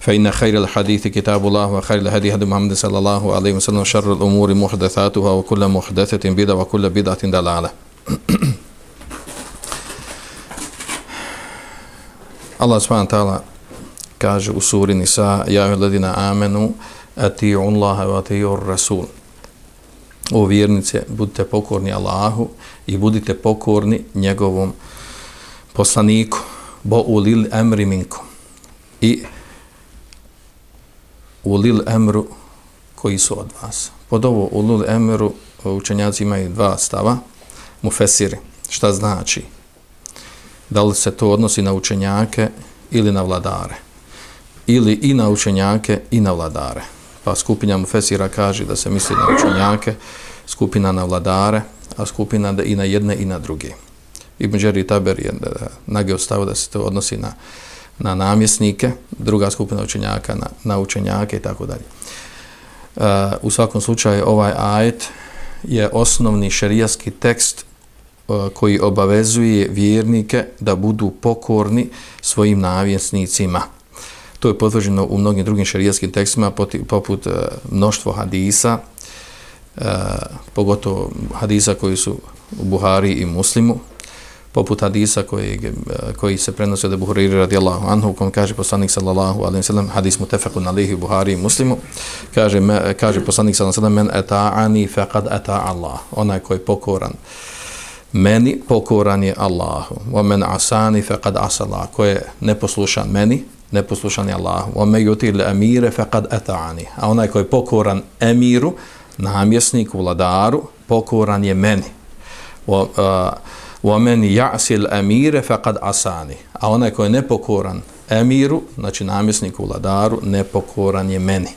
فإن خير الحديث كتاب الله وخير الهدي هدي محمد صلى الله عليه وسلم شر الأمور محدثاتها وكل محدثة بدعة وكل بدعة دلالة Allah subhanahu wa ta'ala kaže u suri Nisa Ja ladina amenu ati'u Allaha wa ati'u Rasul O vjernice, budite pokorni Allahu i budite pokorni njegovom poslaniku bo ulil emri minkum i ulil emru koji su od vas. Pod ovo ulil emru e, učenjaci imaju dva stava, mufesiri. Šta znači? Da li se to odnosi na učenjake ili na vladare? Ili i na učenjake i na vladare? Pa skupina mufesira kaže da se misli na učenjake, skupina na vladare, a skupina da i na jedne i na druge. Ibn Đeri Taber je e, nage ostavio da se to odnosi na na namjesnike, druga skupina učenjaka na, na učenjake i tako dalje. Uh, u svakom slučaju ovaj ajet je osnovni šerijaski tekst uh, koji obavezuje vjernike da budu pokorni svojim navjesnicima. To je potvrđeno u mnogim drugim šerijaskim tekstima poput uh, mnoštvo hadisa, uh, pogotovo hadisa koji su u Buhari i Muslimu, poput hadisa koji, eh, koji se prenosi od Buhari radijallahu anhu, kom kaže poslanik sallallahu alaihi sallam, hadis mu tefakun alihi Buhari i muslimu, kaže, me, kaže poslanik sallallahu alaihi sallam, men eta'ani faqad eta'a Allah, onaj koji je pokoran meni, pokoran je Allahu, wa men asani faqad asala, ko je neposlušan meni, neposlušan je Allahu, wa me yutil emire amire faqad eta'ani, a onaj koji je pokoran emiru, namjesniku, vladaru, pokoran je meni. Wa, uh, وَمَنْ يَعْسِ الْأَمِيرَ فَقَدْ أَسَانِ A onaj koji je nepokoran emiru, znači namjesniku vladaru, nepokoran je meni.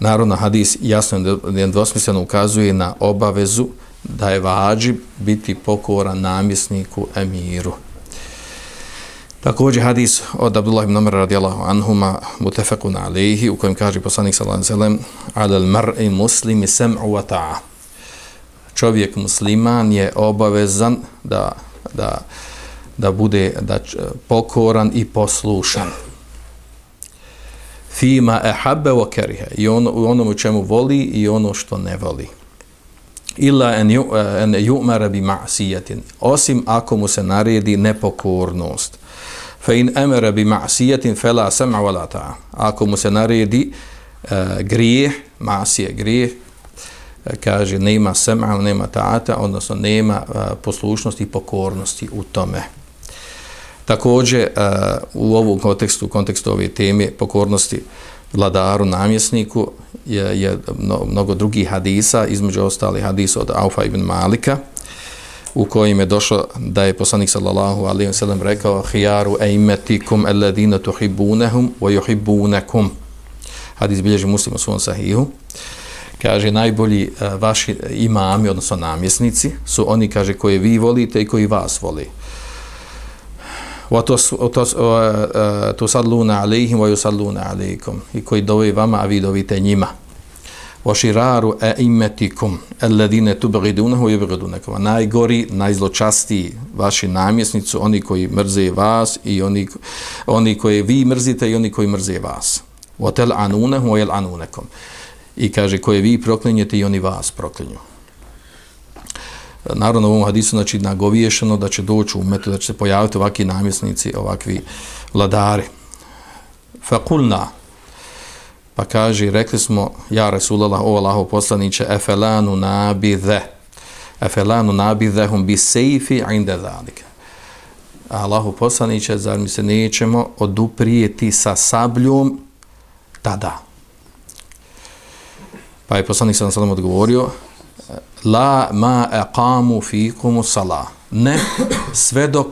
Narodno hadis jasno je dvosmisleno ukazuje na obavezu da je vađi biti pokoran namjesniku emiru. Također hadis od Abdullah ibn Amr radijallahu anhuma mutefakun alihi u kojem kaže poslanik sallallahu alaihi sallam ala al-mar'i muslimi sam'u wa ta'a čovjek musliman je obavezan da, da, da bude da pokoran i poslušan. Fima ehabbe wa kerihe. I on, onom u čemu voli i ono što ne voli. Illa en, ju, en ju'mara bi ma'sijetin. Osim ako mu se naredi nepokornost. Fa in emara bi ma'sijetin fela sam'a wala ta'a. Ako mu se naredi uh, grijeh, ma'sije grijeh, kaže nema sema, nema taata, odnosno nema poslušnosti i pokornosti u tome. Također u ovom kontekstu, u kontekstu ove teme pokornosti vladaru, namjesniku, je, je mnogo drugih hadisa, između ostali hadisa od Aufa ibn Malika, u kojim je došlo da je poslanik sallallahu alaihi wa sallam rekao hijaru eimetikum alladina tuhibunehum wa yuhibunekum. Hadis bilježi muslim u svom sahihu kaže najbolji uh, vaši imami, odnosno namjesnici, su oni, kaže, koje vi volite i koji vas voli. To e, sad luna alihim, voju sad luna alihikum. I koji dovi vama, a vi dovite njima. Wa shiraru e imetikum, alladine tubgidunahu i ubgidunakum. Najgori, najzločastiji vaši namjesnici, oni koji mrze vas i oni, oni koji vi mrzite i oni koji mrze vas. Wa tel i kaže koje vi proklinjete i oni vas proklinju. Naravno u ovom hadisu znači nagoviješeno da će doći u metu, da će se pojaviti ovakvi namjesnici, ovakvi vladari. Fakulna Pa kaže, rekli smo, ja Resulallah, o Allaho poslaniće, efelanu nabidhe, efelanu nabidhehum bi sejfi inde zalike. Allahu poslaniće, zar mi se nećemo oduprijeti sa sabljom tada? Pa je poslanik sada sam odgovorio, la ma eqamu fikumu sala." Ne, sve dok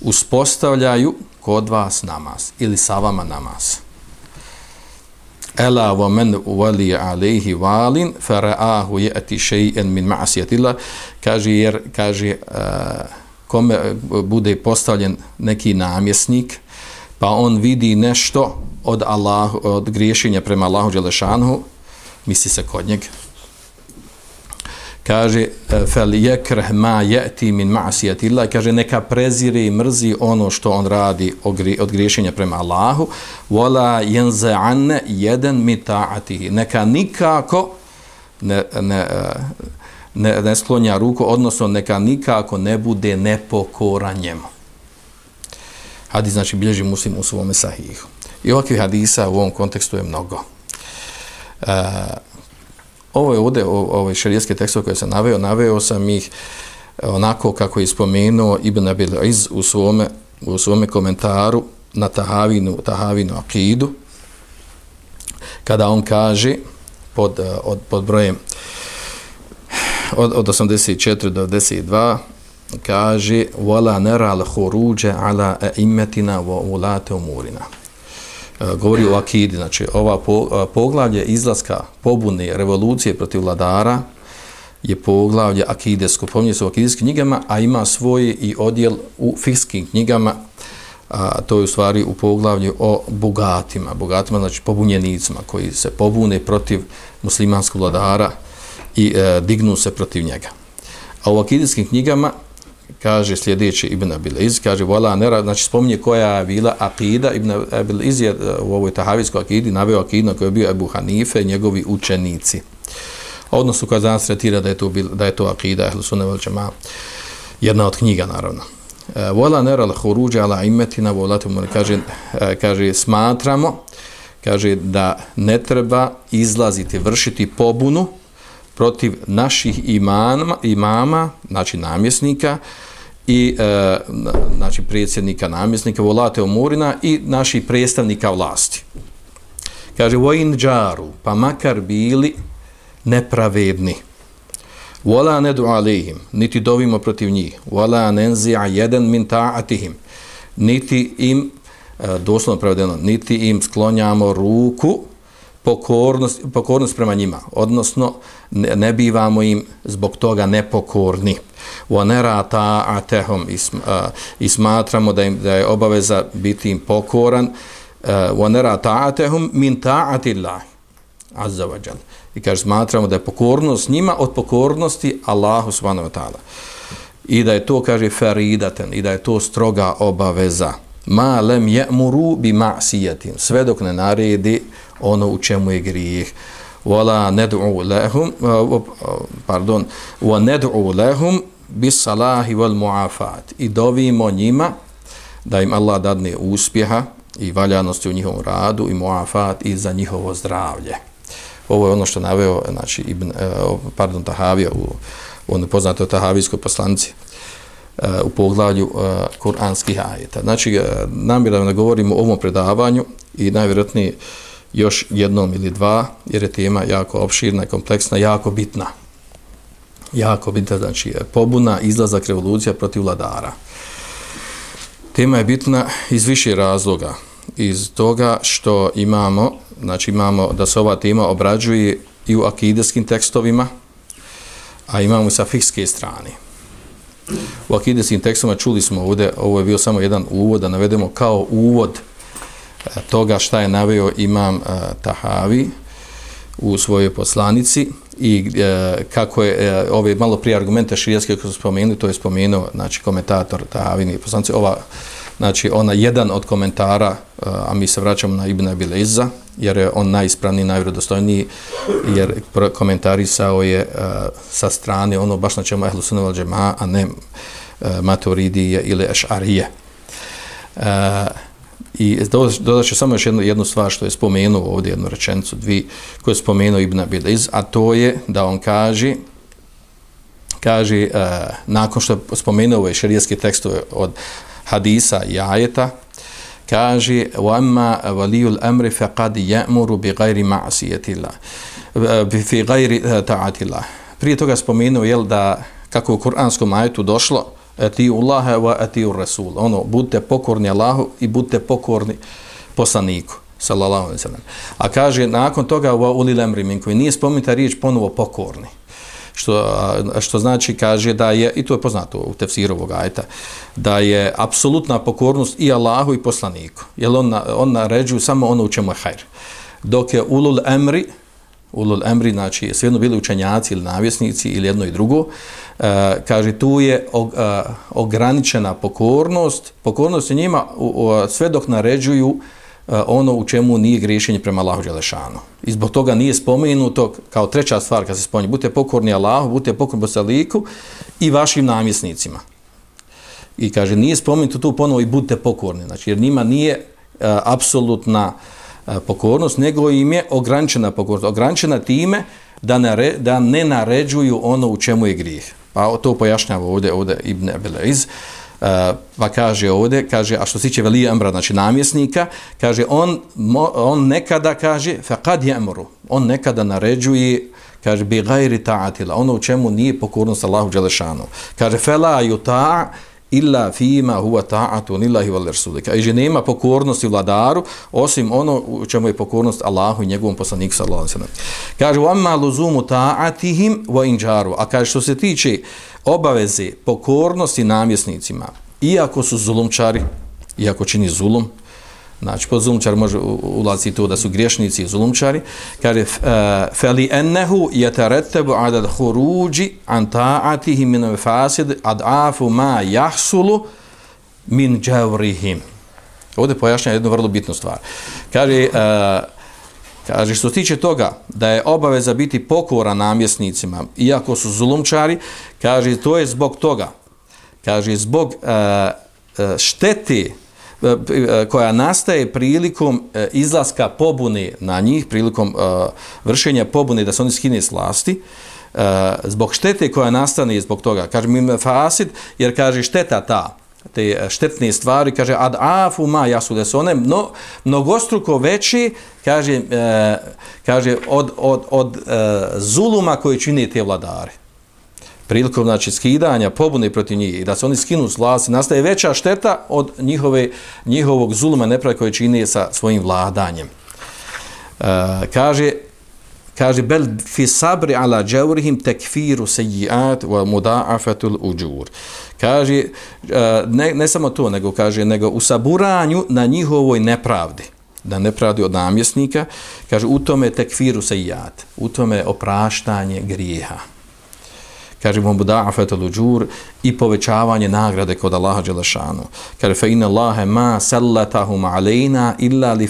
uspostavljaju kod vas namaz ili sa vama namaz. Ela wa men wali alayhi walin fara'ahu yati shay'an min ma'siyatillah kaže jer kaže uh, kome eh, bude postavljen neki namjesnik pa on vidi nešto od Allah od griješenja prema Allahu dželešanu misli se kod njega. Kaže e, fel jekrh ma yati min ma'siyati Allah. Kaže neka prezire i mrzi ono što on radi od griješenja prema Allahu. Wala anne yadan mi ta'atihi. Neka nikako ne, ne, e, ne, ne sklonja ruku odnosno neka nikako ne bude nepokoran njemu. Hadis znači bilježi muslim u svome sahihu. I ovakvih hadisa u ovom kontekstu je mnogo uh, ovo je ovdje, ove šarijetske tekstove koje sam naveo, naveo sam ih eh, onako kako je spomenuo Ibn Abil Iz u svome, u svome komentaru na Tahavinu, Tahavinu Akidu, kada on kaže pod, eh, od, pod brojem od, od 84 do 92 kaže wala nara al khuruj ala a'immatina wa ulati umurina. E, govori o akidi, znači ova po, e, poglavlje izlaska pobune revolucije protiv vladara je poglavlje akidesko, pominje se u akidijskim knjigama, a ima svoj i odjel u fikskim knjigama, a to je u stvari u poglavlju o bogatima, bogatima znači pobunjenicima koji se pobune protiv muslimanskog vladara i e, dignu se protiv njega. A u akidijskim knjigama kaže sljedeći Ibn Abil Iz, kaže vola nera, znači spominje koja je bila akida, Ibn Abil Iz je e, u ovoj tahavijskoj akidi naveo akidno koji je bio Ebu Hanife i njegovi učenici. Odnosno koja danas tretira da je to, bil, da je to akida, ehlu sunne velčema, jedna od knjiga naravno. E, vola nera la ala imetina, vola tu kaže, e, kaže, smatramo, kaže da ne treba izlaziti, vršiti pobunu, protiv naših imama, imama znači namjesnika, i e, znači predsjednika namjesnika volate omurina i naših predstavnika vlasti. Kaže vojin džaru, pa makar bili nepravedni. Vola nedu alihim, niti dovimo protiv njih. Vola nenzi'a jedan min ta'atihim, niti im, e, doslovno prevedeno, niti im sklonjamo ruku pokornost, pokornost prema njima, odnosno ne, ne bivamo im zbog toga nepokorni. Wa nara ta'atehum i smatramo da, im, da je obaveza biti im pokoran. Wa nara ta'atehum min ta'atillah. Azza wa jal. I kaže, smatramo da je pokornost njima od pokornosti Allahu subhanahu wa ta'ala. I da je to, kaže, faridaten, i da je to stroga obaveza. Ma lem je'muru bi ma'sijetim. Sve dok ne naredi ono u čemu je grijeh. Wala nad'u lahum pardon wa nad'u lahum bis salahi wal muafat. I dovimo njima da im Allah dadne uspjeha i valjanosti u njihovom radu i muafat i za njihovo zdravlje. Ovo je ono što naveo znači ibn e, pardon tahavija u on poznato tahavijskoj poslanci e, u poglavlju e, kuranskih ajeta. Znači, namjeravam da govorimo o ovom predavanju i najvjerojatnije još jednom ili dva, jer je tema jako opširna i kompleksna, jako bitna. Jako bitna, znači pobuna, izlazak revolucija protiv vladara. Tema je bitna iz više razloga. Iz toga što imamo, znači imamo da se ova tema obrađuje i u akideskim tekstovima, a imamo i sa fikske strane. U akideskim tekstovima čuli smo ovdje, ovo je bio samo jedan uvod, da navedemo kao uvod toga šta je naveo imam Tahavi u svojoj poslanici i e, kako je e, ove malo prije argumente širijaske koje su spomenuli, to je spomenuo znači, komentator Tahavini poslanici, ova znači ona jedan od komentara e, a mi se vraćamo na Ibn Abileza jer je on najispravniji, najvredostojniji, jer komentarisao je uh, sa strane ono baš na čemu Ehlu Sunnah Džema, a ne uh, Maturidije ili Ešarije. A, I dodat ću samo još jednu, jednu stvar što je spomenuo ovdje, jednu rečenicu, dvi, koju je spomenuo Ibn Abiliz, a to je da on kaže, kaže, uh, nakon što je spomenuo ove šarijeske tekstove od hadisa i ajeta, kaže, وَأَمَّا وَلِيُّ الْأَمْرِ فَقَدْ يَأْمُرُ بِغَيْرِ مَعْسِيَةِ اللَّهِ فِي غَيْرِ تَعَتِ اللَّهِ Prije toga spomenuo, jel, da kako u kuranskom ajetu došlo, eti Allahe wa eti Rasul. Ono, budite pokorni Allahu i budite pokorni poslaniku. Sallallahu alaihi sallam. A kaže, nakon toga wa ulil emri min koji nije spomenuta riječ ponovo pokorni. Što, što znači, kaže da je, i to je poznato u tefsiru ovog ajta, da je apsolutna pokornost i Allahu i poslaniku. Jer on, on naređuje samo ono u čemu je hajr. Dok je ulul emri, ulul emri, znači svejedno bili učenjaci ili navjesnici ili jedno i drugo, e, kaže tu je og, e, ograničena pokornost, pokornost je njima u, u, sve dok naređuju e, ono u čemu nije griješenje prema Allahu Đelešanu. I zbog toga nije spomenuto kao treća stvar kad se spomeni, budite pokorni Allahu, budite pokorni Bosaliku i vašim namjesnicima. I kaže, nije spomenuto tu ponovo i budite pokorni, znači jer njima nije e, apsolutna E, pokornost, nego im je ograničena pokornost. Ograničena time da, nare, da ne naređuju ono u čemu je grijeh. Pa to pojašnjava ovdje, ovdje Ibn Abelaiz. Uh, pa kaže ovdje, kaže, a što se tiče Velija emra, znači namjesnika, kaže, on, mo, on nekada, kaže, faqad jamru, on nekada naređuje, kaže, bi gajri ta'atila, ono u čemu nije pokornost Allahu Đelešanu. Kaže, fela yuta' illa fima huwa ta'atu lillahi wal rasuli. Kaže nema pokornosti vladaru osim ono u čemu je pokornost Allahu i njegovom poslaniku sallallahu alejhi ve sellem. Kaže wa amma luzumu ta'atihim wa injaru. A kaže što se tiče obaveze pokornosti namjesnicima, iako su zulumčari, iako čini zulum, znači po zulumčar može ulazi to da su griješnici i zulumčari, kaže e, feli ennehu jetaretebu adad huruđi an ta'atihim min fasid ad afu ma jahsulu min džavrihim. Ovdje pojašnja jednu vrlo bitnu stvar. Kaže, uh, kaže što se tiče toga da je obaveza biti pokora namjesnicima, iako su zulumčari, kaže to je zbog toga, kaže zbog uh, štete E, koja nastaje prilikom e, izlaska pobune na njih, prilikom e, vršenja pobune da se oni skine s vlasti, zbog štete koja nastane zbog toga, kaže mi fasid, jer kaže šteta ta, te štetne stvari, kaže ad afu ma jasu da su one no, mnogostruko veći, kaže, kaže od, od, od zuluma koji čini te vladare prilikom znači skidanja pobune protiv njih i da se oni skinu s vlasti nastaje veća šteta od njihove njihovog zuluma nepravde koje čini sa svojim vladanjem. E, kaže kaže bel fi sabri ala jawrihim takfiru sejiat wa mudaafatul ujur. Kaže e, ne, ne samo to nego kaže nego u saburanju na njihovoj nepravdi da nepravdi od namjesnika, kaže u tome tekfiru sejat, u tome opraštanje grijeha kaže mu buda'afetul ujur i povećavanje nagrade kod Allaha dželešanu. Kaže fa inna Allaha ma sallatahum alejna illa li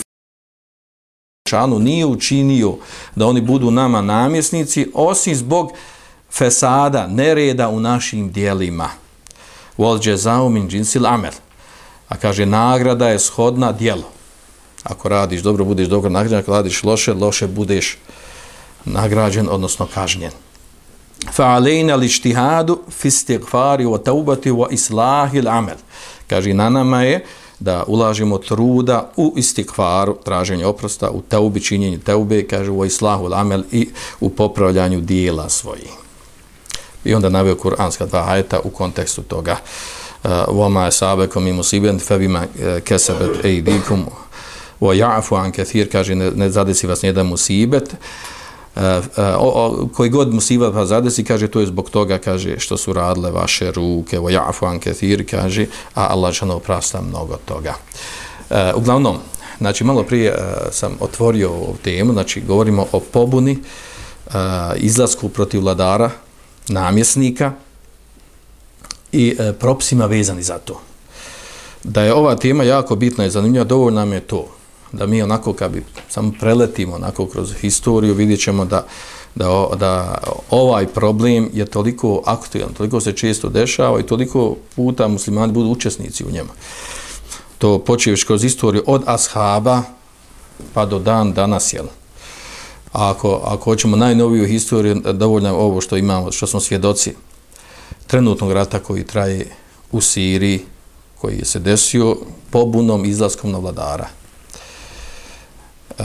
šanu nije učinio da oni budu nama namjesnici osim zbog fesada, nereda u našim djelima Wal jazau min jinsil amel. A kaže nagrada je shodna djelo. Ako radiš dobro, budeš dobro nagrađen, ako radiš loše, loše budeš nagrađen, odnosno kažnjen fa'alejna li štihadu fi wa taubati wa islahi l'amel. Kaže, na nama je da ulažimo truda u istikvaru, traženje oprosta, u taubi, činjenju taube, kaže, u islahu l'amel i u popravljanju dijela svojih. I onda navio kuranska dva ajeta u kontekstu toga. Voma je sabekom i musiben, febima kesebet ejdikum, wa ja'fu uh, an kathir, kaže, ne, ne zadesi vas nijedan musibet, uh, uh, koji god musiva pa zadesi, kaže, to je zbog toga, kaže, što su radile vaše ruke, o jafu ankethir, kaže, a Allah će ono prasta mnogo toga. Uh, uglavnom, znači, malo prije uh, sam otvorio ovu temu, znači, govorimo o pobuni, uh, izlasku protiv vladara, namjesnika i uh, propisima vezani za to. Da je ova tema jako bitna i zanimljiva, dovoljno nam je to da mi onako kad bi samo preletimo onako kroz historiju vidjet ćemo da, da, da ovaj problem je toliko aktualan, toliko se često dešava i toliko puta muslimani budu učesnici u njemu. to počeviš kroz istoriju od ashaba pa do dan danas, jel? A ako, ako hoćemo najnoviju historiju, dovoljno je ovo što imamo, što smo svjedoci trenutnog rata koji traje u Siriji, koji je se desio pobunom izlaskom na vladara. Uh,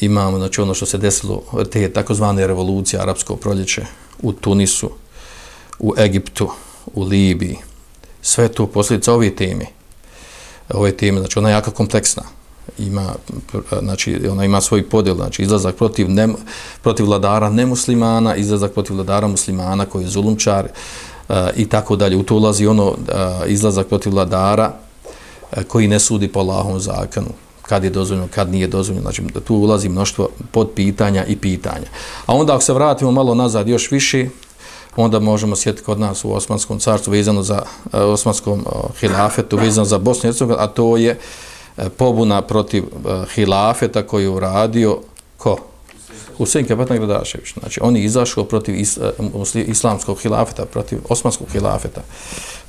imamo znači ono što se desilo, te takozvane revolucije, arapsko proljeće u Tunisu, u Egiptu, u Libiji, sve to posljedica ove teme. Eh, ove teme, znači ona je jako kompleksna. Ima, eh, znači, ona ima svoj podjel, znači izlazak protiv, ne, protiv vladara nemuslimana, izlazak protiv vladara muslimana koji je zulumčar uh, i tako dalje. U to ulazi ono uh, izlazak protiv vladara koji ne sudi po Allahovom zakonu kad je dozvoljeno, kad nije dozvoljeno. Znači, tu ulazi mnoštvo pod pitanja i pitanja. A onda ako se vratimo malo nazad još više, onda možemo sjetiti kod nas u Osmanskom carstvu vezano za uh, Osmanskom uh, hilafetu, vezano za Bosnu i a to je uh, pobuna protiv uh, hilafeta koji je uradio ko? Husein Kapetan Gradašević. Znači, on je izašao protiv is, uh, islamskog hilafeta, protiv Osmanskog hilafeta.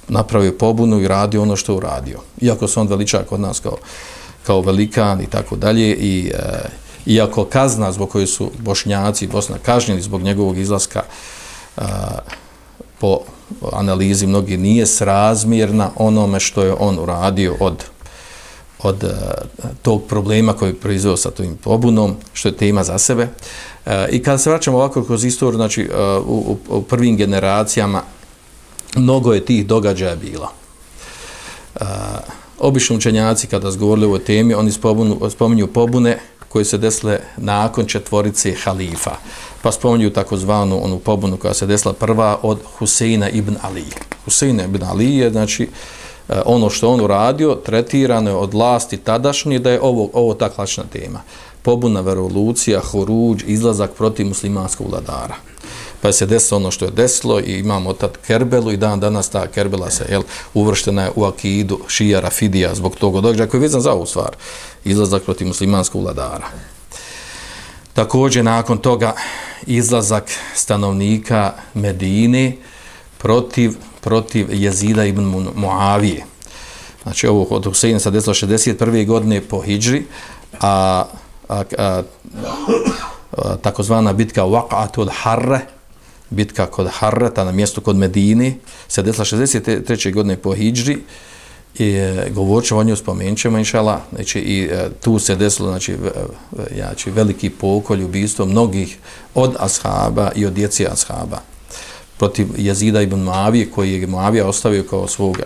Napravio pobunu i radio ono što je uradio. Iako se on veliča kod nas kao, kao velikan i tako dalje i e, iako kazna zbog koje su bošnjaci i Bosna kažnjeni zbog njegovog izlaska e, po analizi mnogi nije srazmjerna onome što je on uradio od od e, tog problema koji je proizveo sa tim pobunom, što je tema za sebe. E, I kada se vraćamo ovako kroz istoriju, znači e, u, u, u prvim generacijama mnogo je tih događaja bilo. E, Obično učenjaci kada zgovorili o ovoj temi, oni spomenu, spominju pobune koje se desile nakon četvorice halifa pa spominju takozvanu onu pobunu koja se desila prva od Huseina ibn Ali. Husein ibn Ali je, znači, e, ono što on uradio, tretirano je od vlasti tadašnje da je ovo, ovo ta klačna tema. Pobuna, revolucija, horuđ, izlazak protiv muslimanskog vladara. Pa se desilo ono što je desilo i imamo tad Kerbelu i dan danas ta Kerbela se jel, uvrštena je u akidu šija Rafidija zbog toga događaja koji je vezan za ovu stvar. Izlazak protiv muslimanskog vladara. Također nakon toga izlazak stanovnika Medine protiv, protiv jezida ibn Muavije. Znači ovo od Huseina sa desilo 61. godine po Hidžri, a, a, a, a takozvana bitka Waqatul Harre, bitka kod Harrata na mjestu kod Medine, se desila 63. godine po Hidžri, i e, govorit ćemo o njoj, spomenut ćemo inšala, znači i e, tu se desilo znači, znači, veliki pokolj ubistvo mnogih od ashaba i od djeci ashaba protiv jezida ibn Muavije koji je Muavija ostavio kao svog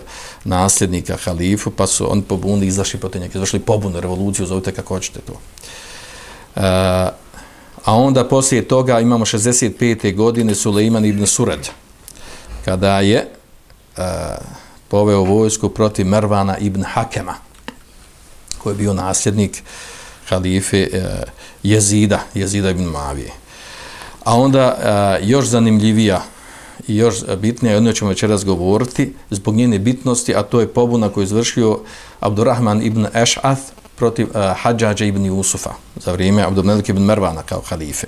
nasljednika halifu, pa su oni pobunili izašli protiv njega, izašli pobunu, revoluciju, zovite kako hoćete to. E, a onda poslije toga imamo 65. godine Suleiman ibn Surad, kada je e, poveo vojsku protiv Mervana ibn Hakema, koji je bio nasljednik halife e, Jezida, Jezida ibn Mavije. A onda e, još zanimljivija i još bitnija, i njoj ćemo večeras govoriti, zbog njene bitnosti, a to je pobuna koju je izvršio Abdurrahman ibn Eš'ath protiv uh, Hadžađa ibn Jusufa za vrijeme Abdurmelik ibn Mervana kao halife.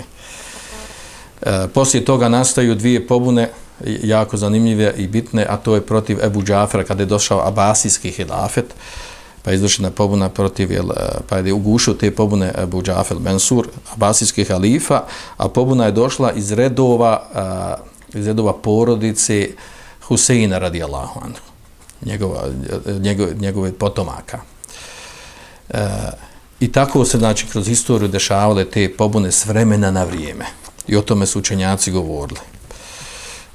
E, poslije toga nastaju dvije pobune jako zanimljive i bitne, a to je protiv Ebu Džafra kada je došao Abasijski hilafet, pa je izvršena pobuna protiv, jel, eh, pa je ugušio te pobune Ebu Džafel Mensur, Abasijski halifa, a pobuna je došla iz redova, iz redova porodice Huseina radijallahu anhu, njegova, njegove, njegove potomaka. E, I tako se, znači, kroz historiju dešavale te pobune s vremena na vrijeme. I o tome su učenjaci govorili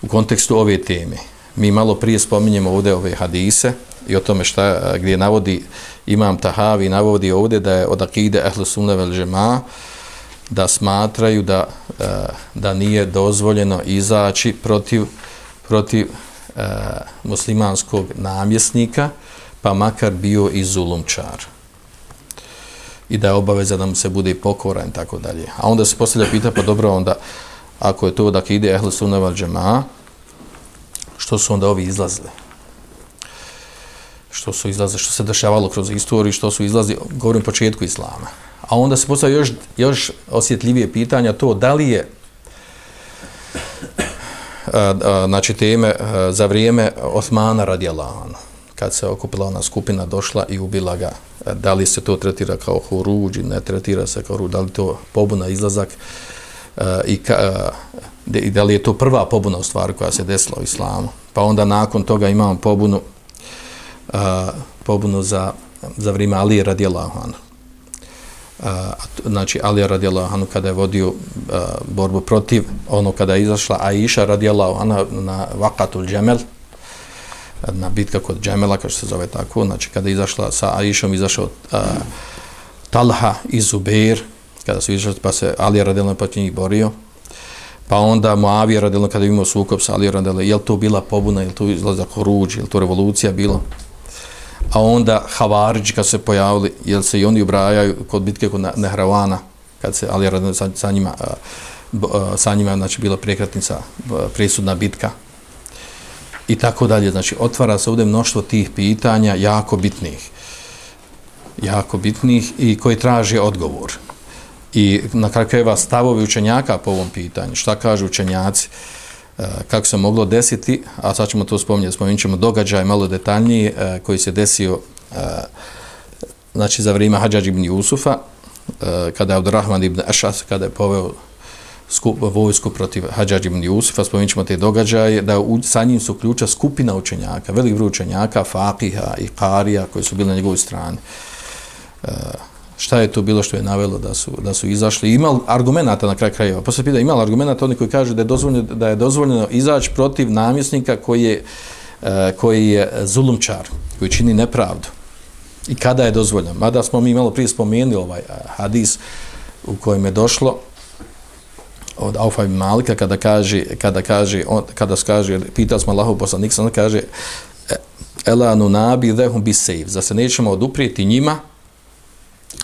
u kontekstu ove teme. Mi malo prije spominjemo ovdje ove hadise i o tome šta, gdje navodi imam Tahavi, navodi ovdje da je od akide Ehle Sunne vel Žema da smatraju da, e, da nije dozvoljeno izaći protiv, protiv e, muslimanskog namjesnika, pa makar bio i zulumčar. I da je obaveza da mu se bude pokoran i tako dalje. A onda se postavlja pita, pa dobro, onda ako je to da ide ehle sunna val džema, što su onda ovi izlazili? Što su izlazili, što se dešavalo kroz istoriju, što su izlazili, govorim početku islama. A onda se postavlja još, još osjetljivije pitanja to da li je a, a, znači teme a, za vrijeme Osmana radijalano, kad se okupila ona skupina došla i ubila ga. E, da li se to tretira kao huruđ ne tretira se kao huruđ da li to pobuna izlazak e, i, ka, e, i da li je to prva pobuna u stvari koja se desila u islamu. Pa onda nakon toga imamo pobunu pobunu za, za vrijeme Alije radijallahu anhu. Uh, znači Ali radijallahu anhu kada je vodio uh, borbu protiv ono kada je izašla Aisha radijallahu anha na Waqatul uh, na bitka kod Džemela, kao što se zove tako, znači kada je izašla sa Aishom, izašao uh, Talha i Zubair, kada su izašli, pa se Ali radijalno pa njih borio, pa onda Moavija radijalno kada je imao sukob sa Ali radijalno, je li to bila pobuna, je li to izlazak ruđ, je li to revolucija bilo? A onda Havariđi kad se pojavili, jel se i oni ubrajaju kod bitke kod Nehravana, kad se Ali radijalno sa, sa njima, uh, sa njima znači, bila prekratnica, presudna bitka, i tako dalje. Znači, otvara se ovdje mnoštvo tih pitanja jako bitnih. Jako bitnih i koji traže odgovor. I na kraju krajeva stavovi učenjaka po ovom pitanju. Šta kažu učenjaci? E, kako se moglo desiti? A sad ćemo to spominjati. Spominjat ćemo događaj malo detaljniji e, koji se desio e, znači, za vrijeme Hadžađ ibn Jusufa kada je Abdurrahman ibn Ašas kada je poveo skup, vojsku protiv Hadžađ ibn Jusufa, spomenut ćemo te događaje, da u, sa njim su ključa skupina učenjaka, velik broj učenjaka, Fakiha i Karija, koji su bili na njegovoj strani. E, šta je to bilo što je navelo da su, da su izašli? Imali argumenta na kraj krajeva. Posle pita, imali argumenta oni koji kažu da je dozvoljeno, da je dozvoljeno izaći protiv namjesnika koji je, e, koji je zulumčar, koji čini nepravdu. I kada je dozvoljeno? Mada smo mi malo prije spomenuli ovaj e, hadis u kojem je došlo, od Aufa ibn Malika kada kaže kada kaže on, kada kaže pitao smo Allahov poslanik sam kaže e, elanu ela nabi dehum bi save za se nećemo oduprijeti njima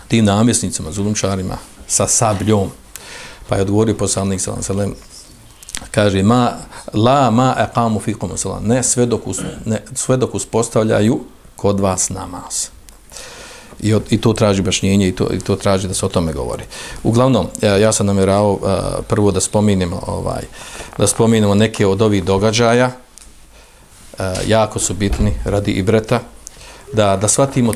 tim namjesnicima zulumčarima sa sabljom? Pa je odgovorio poslanik sallallahu alejhi kaže ma la ma aqamu fikum sallallahu ne sve dok us, ne sve dok uspostavljaju kod vas namaz i, i to traži objašnjenje i to, i to traži da se o tome govori. Uglavnom, ja, ja sam namjerao uh, e, prvo da spominimo ovaj, da spominimo neke od ovih događaja, uh, jako su bitni radi i breta, da, da shvatimo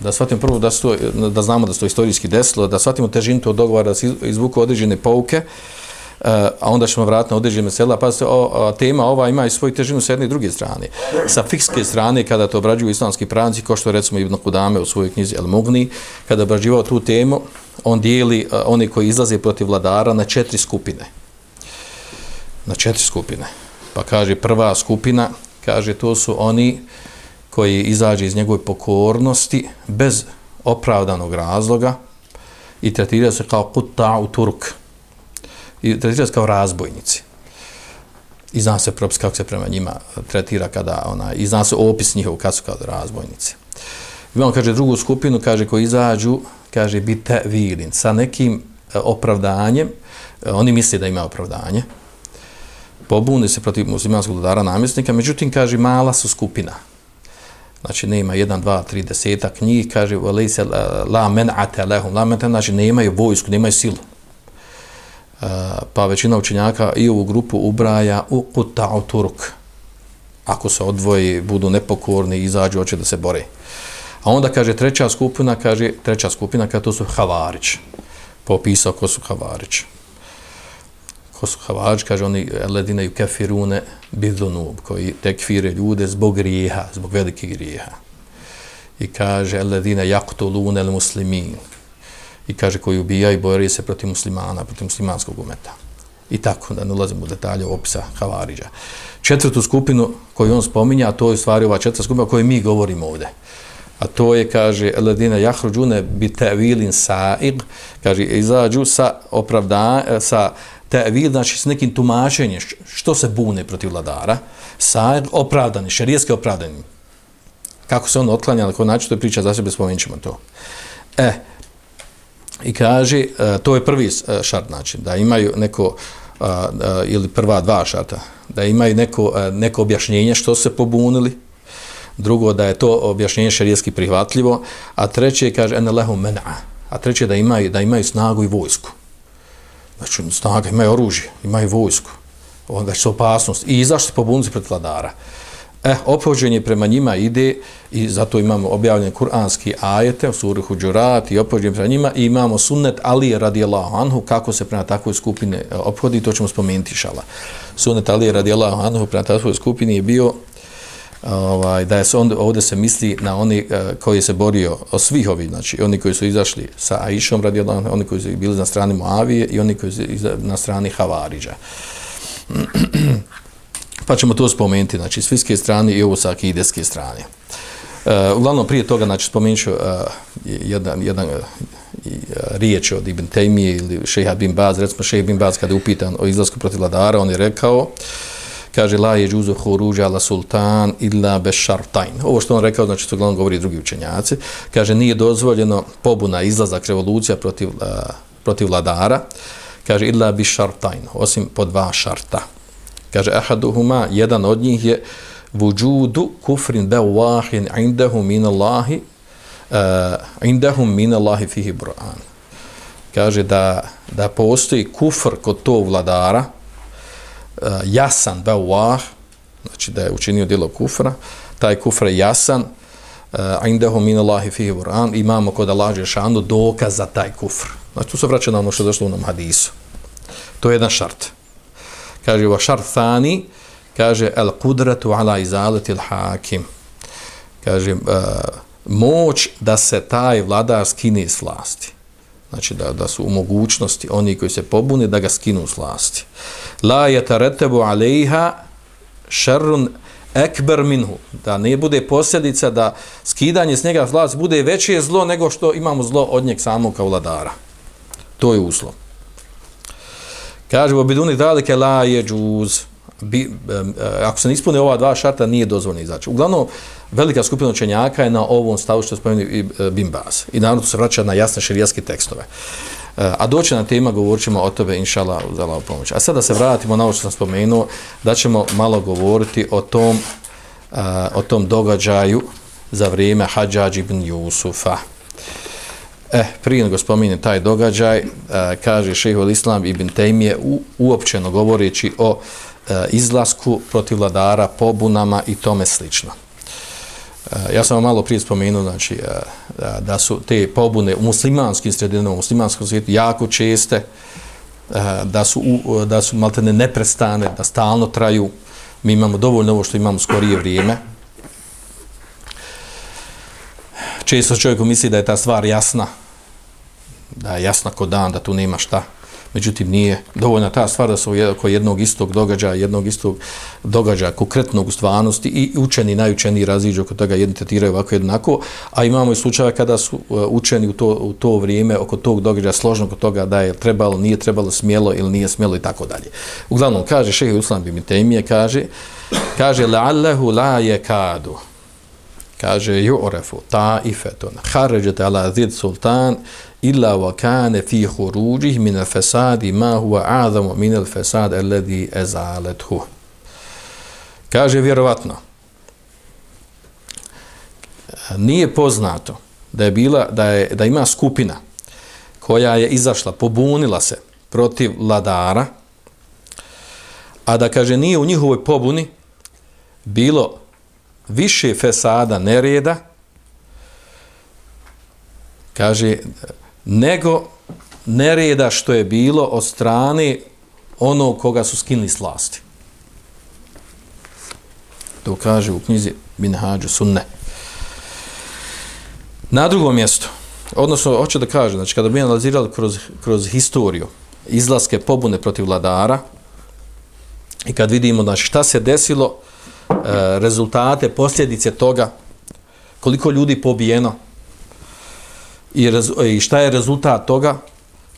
da shvatimo prvo da, sto, da znamo da se to istorijski desilo, da shvatimo težinu tog dogovora, da se izvuku određene pouke, uh, Eh, a onda ćemo vratiti na određene mesela, pa se o, tema ova ima i svoju težinu s jedne i druge strane. Sa fikske strane, kada to obrađuju islamski pravnici, kao što recimo Ibn Kudame u svojoj knjizi El Mugni, kada obrađivao tu temu, on dijeli eh, oni koji izlaze protiv vladara na četiri skupine. Na četiri skupine. Pa kaže prva skupina, kaže to su oni koji izađe iz njegove pokornosti bez opravdanog razloga i tretira se kao kuta u Turk i tretira se kao razbojnici. I zna se propis kako se prema njima tretira kada ona, i zna se opis njihov kad su kao razbojnici. Imamo, kaže, drugu skupinu, kaže, koji izađu, kaže, bite vilin, sa nekim e, opravdanjem, e, oni misle da ima opravdanje, pobune se protiv muslimanskog dodara namjesnika, međutim, kaže, mala su skupina. Znači, nema jedan, dva, tri desetak njih, kaže, la men ate lehum, la men'ate, znači, nemaju vojsku, nemaju silu Eh, pa većina učenjaka i ovu grupu ubraja u kuta'u turk. Ako se odvoji, budu nepokorni, izađu, hoće da se bore. A onda kaže treća skupina, kaže treća skupina, kaže to su Havarić. Popisao ko su Havarić. Ko su Havarić, kaže oni ledine u kefirune bidunub, koji tekfire ljude zbog grijeha, zbog velikih grijeha. I kaže ledine jaktulune muslimin, i kaže koji ubija i bori se protiv muslimana, protiv muslimanskog umeta. I tako, da ne ulazimo u detalje opisa Havariđa. Četvrtu skupinu koju on spominja, a to je stvari ova četvrta skupina o kojoj mi govorimo ovdje. A to je, kaže, Eladina Jahruđune bi tevilin sa'ig, kaže, izađu sa opravda, sa tevil, znači s nekim tumačenjem, što se bune protiv vladara, sa'ig opravdani, šerijetski opravdani. Kako se on otklanja, na koji način to je priča, za sebe spomenut to. E, I kaže, e, to je prvi e, šart znači, da imaju neko, e, ili prva dva šarta, da imaju neko, neko objašnjenje što se pobunili, drugo da je to objašnjenje šarijetski prihvatljivo, a treće kaže, ene lehu mena, a treće da imaju, da imaju snagu i vojsku. Znači, snaga, imaju oružje, imaju vojsku, onda će opasnost. I zašto se pobunili pred vladara? Eh, opođenje prema njima ide i zato imamo objavljene kuranski ajete eh, u suri Huđurat i opođenje prema njima i imamo sunnet Ali radijallahu anhu kako se prema takvoj skupine eh, ophodi, to ćemo spomenuti šala. Sunnet Ali radijallahu anhu prema takvoj skupini je bio ovaj, da je se onda, ovdje se misli na oni eh, koji se borio o svih ovih, znači oni koji su izašli sa Aishom radijallahu anhu, oni koji su bili na strani Moavije i oni koji su na strani Havariđa. Pa ćemo to spomenuti, znači, s fiske strane i ovo sa akideske strane. Uh, uglavnom, prije toga, znači, spomenut ću uh, jedan, jedan uh, riječ od Ibn Taymi ili šeha Bin Baz, recimo šeha Bin Baz kada je upitan o izlasku protiv vladara, on je rekao, kaže, la je džuzu huruđa la sultan illa bez šartajn. Ovo što on rekao, znači, to uglavnom govori drugi učenjaci, kaže, nije dozvoljeno pobuna izlazak revolucija protiv, uh, protiv vladara, kaže, illa bi šartajn, osim po dva šarta. Kaže, ahaduhuma, jedan od njih je vujudu kufrin bewahin eh, indahum min Allahi uh, indahum min Allahi fihi Bur'an. Kaže da, da postoji kufr kod tog vladara, uh, jasan bewah, znači da je učinio djelo kufra, taj kufr je jasan, eh, uh, indahum min Allahi fihi Bur'an, imamo kod Allah Žešanu dokaz za taj kufr. Znači tu se vraća na ono što je došlo u nam hadisu. To je jedan šart kaže wa šarfani, kaže el kudratu ala izalati al hakim. Kaže, uh, moć da se taj vladar skine s vlasti. Znači da, da su u mogućnosti oni koji se pobune da ga skinu s vlasti. La je taretebu alejha šerrun ekber minhu. Da ne bude posljedica da skidanje s njega s vlasti bude veće zlo nego što imamo zlo od njeg samog kao vladara. To je uslov. Kaže, bo biduni dalike la je džuz. Bi, um, ako se ne ispune ova dva šarta, nije dozvoljno izaći. Uglavnom, velika skupina učenjaka je na ovom stavu što spomenu i e, Bimbaz. I naravno se vraća na jasne širijaske tekstove. Uh, a doći na tema, govorit ćemo o tobe, inšala, Allah, pomoć. A sada se vratimo na ovo što sam spomenuo, da ćemo malo govoriti o tom, uh, o tom događaju za vrijeme Hadžađ ibn Jusufa. Eh, prije nego spominjem taj događaj, eh, kaže šehol Islam ibn Tejmije u, uopćeno govoreći o eh, izlasku protiv vladara, pobunama i tome slično. Eh, ja sam vam malo prije spomenuo znači, eh, eh, da su te pobune u muslimanskim sredinama, u muslimanskom svijetu jako česte, eh, da su, u, da su maltene neprestane, da stalno traju. Mi imamo dovoljno ovo što imamo skorije vrijeme, često čovjek misli da je ta stvar jasna, da je jasna kod dan, da tu nema šta. Međutim, nije dovoljna ta stvar da su oko jednog istog događaja, jednog istog događaja konkretnog u stvarnosti i učeni, najučeni raziđu oko toga jedni tetiraju ovako jednako, a imamo i slučaje kada su e, učeni u to, u to vrijeme oko tog događaja složno oko toga da je trebalo, nije trebalo smjelo ili nije smjelo i tako dalje. Uglavnom, kaže šehe Uslan Bimitemije, kaže, kaže, la'allahu la je kadu, kaže, ju'refu ta'ifetun, haređet ala zid sultan, illa wa kana fi khurujih min al-fasad ma huwa a'zamu min al-fasad alladhi azalathu. Kaže vjerovatno nije poznato da je bila da je da ima skupina koja je izašla pobunila se protiv vladara a da kaže nije u njihovoj pobuni bilo više fesada nereda kaže nego nereda što je bilo od strane onog koga su skinuli s vlasti. To kaže u knjizi Minhađu Sunne. Na drugom mjestu, odnosno, hoće da kaže, znači, kada bi analizirali kroz, kroz historiju izlaske pobune protiv vladara i kad vidimo znači, šta se desilo, Eh, rezultate, posljedice toga, koliko ljudi pobijeno, i, rez, i šta je rezultat toga?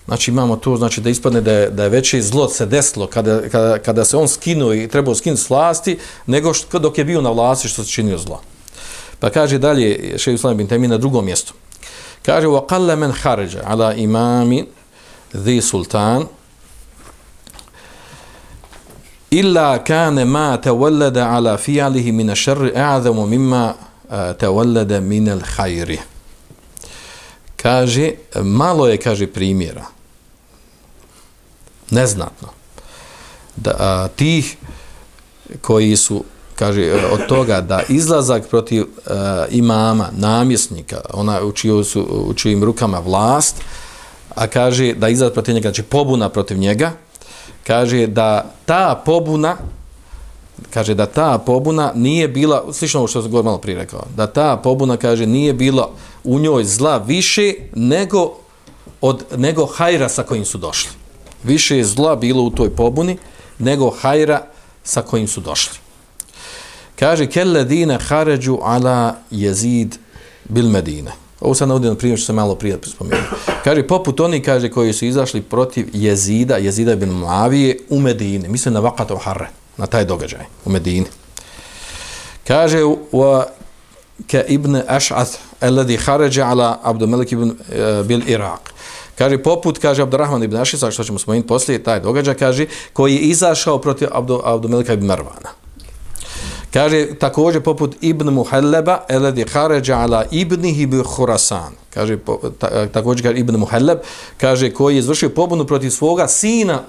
Znači imamo tu, znači da ispadne da je, da je veće zlo se desilo kada, kada, kada se on skinuo i trebao skinuti s vlasti nego što, dok je bio na vlasti što se činio zlo. Pa kaže dalje šeji Uslam bin Temi na drugom mjestu. Kaže wa qalla man kharaja ala imami dhi sultan illa kane ma tawallada ala fi'alihi min ash-sharri a'zamu mimma eh, tawallada min al-khayri. Kaže, malo je, kaže, primjera, neznatno, da a, tih koji su kaže, eh, od toga da izlazak protiv uh, imama, namjesnika, ona u, čiju su, u čijim rukama vlast, a kaže da izlazak protiv njega, znači pobuna protiv njega, kaže da ta pobuna, kaže da ta pobuna nije bila, slično ovo što sam govor malo prije rekao, da ta pobuna, kaže, nije bila u njoj zla više nego od nego hajra sa kojim su došli. Više je zla bilo u toj pobuni nego hajra sa kojim su došli. Kaže, kelle haraju haređu ala jezid bil medine. Ovo sad navodim na primjer što sam malo prije spomenuo. Kaže, poput oni, kaže, koji su izašli protiv jezida, jezida bin Mlavije u Medini. Mislim na vakatov harre, na taj događaj u Medini. Kaže, wa ke ibn Ash'at, eladi haređe ala abdu ibn uh, bil Irak. Kaže, poput, kaže, Abdurrahman ibn Ašisa, što ćemo spomenuti poslije, taj događaj, kaže, koji je izašao protiv Abdu, Abdulmelika ibn Marvana. Kaže, također, poput Ibn Muhalleba eledi haređa ala ibnihi bi Khurasan. Kaže, po, ta, također, kaže, Ibn Muhalleb, kaže, koji je izvršio pobunu protiv svoga sina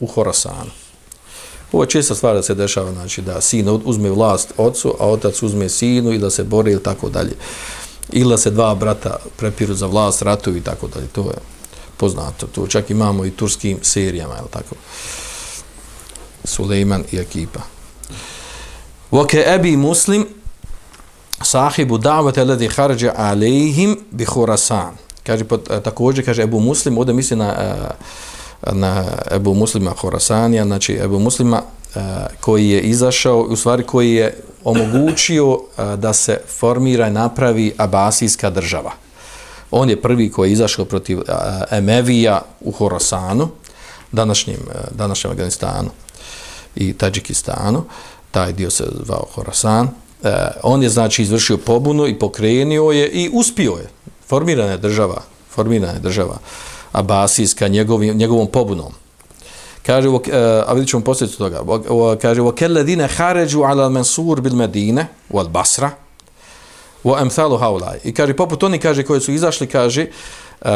u Khorasanu. Ovo je česta stvar da se dešava, znači, da sin uzme vlast ocu, a otac uzme sinu i da se bore ili tako dalje. Ili da se dva brata prepiru za vlast, ratuju i tako dalje. To je poznato. To čak imamo i turskim serijama, je tako? Suleiman i ekipa. Voke ebi muslim sahibu davate ledi harđe alejhim bi Khurasan. Kaže, eh, također, kaže Ebu Muslim, ovdje misli na, eh, na Ebu Muslima Khurasanija, znači Ebu Muslima eh, koji je izašao, u stvari koji je omogućio da se formira i napravi abasijska država. On je prvi koji je izašao protiv Emevija u Horasanu, današnjem, današnjem Afganistanu i Tadžikistanu. Uh, Taj dio se zvao Horasan. Uh, on je znači izvršio pobunu i pokrenio je i uspio je. Formirana je država, formirana je država Abasijska njegovim, njegovom pobunom. Kaže, uh, a vidit ćemo posljedicu toga, kaže, وَكَلَّ دِينَ خَارَجُوا عَلَى الْمَنْسُورِ بِالْمَدِينَ وَالْبَسْرَ wa amsalu haulaj. I kaže, poput oni, kaže, koji su izašli, kaže, uh,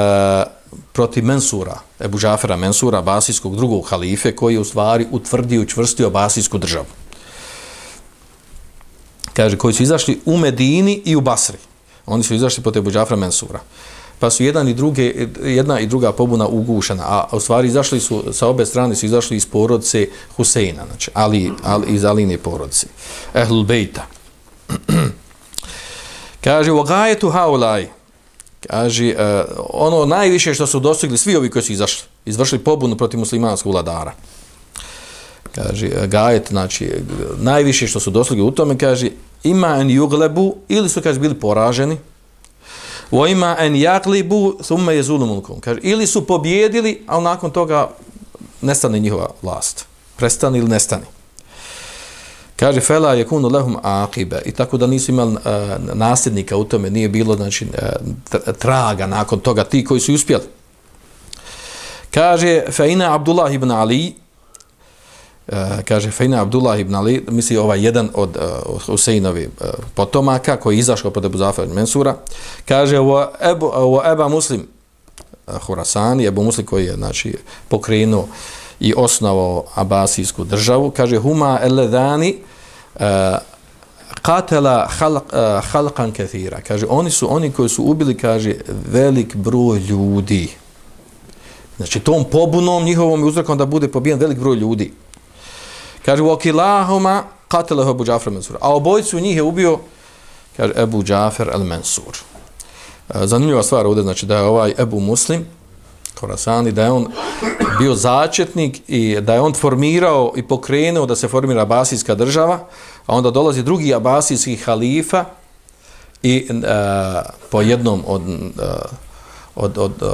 protiv Mensura, Ebu Džafera Mensura, basijskog drugog halife, koji je u stvari utvrdio i čvrstio basijsku državu. Kaže, koji su izašli u Medini i u Basri. Oni su izašli protiv Ebu Džafra Mensura. Pa su jedan i druge, jedna i druga pobuna ugušena, a u stvari izašli su, sa obe strane su izašli iz porodce Huseina, znači, ali, ali iz Aline porodce. Ehlul Bejta. Kaže, u gajetu haulaj, kaže, uh, ono najviše što su dostigli svi ovi koji su izašli, izvršili pobunu protiv muslimanskog vladara. Kaže, gajet, znači, najviše što su dosluge u tome, kaže, ima en juglebu, ili su, kaže, bili poraženi, wa ima en jaklibu, thumma je zulumulkom. Kaže, ili su pobjedili, al nakon toga nestane njihova vlast. Prestane ili nestane. Kaže fela yakunu lahum aqiba i tako da nisu imali uh, nasljednika u tome, nije bilo znači uh, traga nakon toga ti koji su uspjeli. Kaže Feina Abdullah ibn Ali E, kaže Fejna Abdullah ibn Ali misli ovaj jedan od e, uh, Huseinovi uh, e, potomaka koji je izašao pod Ebu Zafar Mensura kaže o Ebu, o Eba Muslim uh, Hurasani, Ebu Muslim koji je znači pokrenuo i osnovao abasijsku državu, kaže huma eledani uh, katela halq, uh, halqan kathira. Kaže, oni su oni koji su ubili, kaže, velik broj ljudi. Znači, tom pobunom njihovom je uzrokom da bude pobijen velik broj ljudi. Kaže, u okilahuma katela Ebu al-Mansur. A obojcu njih je ubio, kaže, Ebu Džafar el Mansur. E, zanimljiva stvar ovdje, znači da je ovaj Ebu Muslim, Korasani, da je on bio začetnik i da je on formirao i pokrenuo da se formira abasijska država, a onda dolazi drugi abasijski halifa i uh, po jednom od, uh, od, od uh,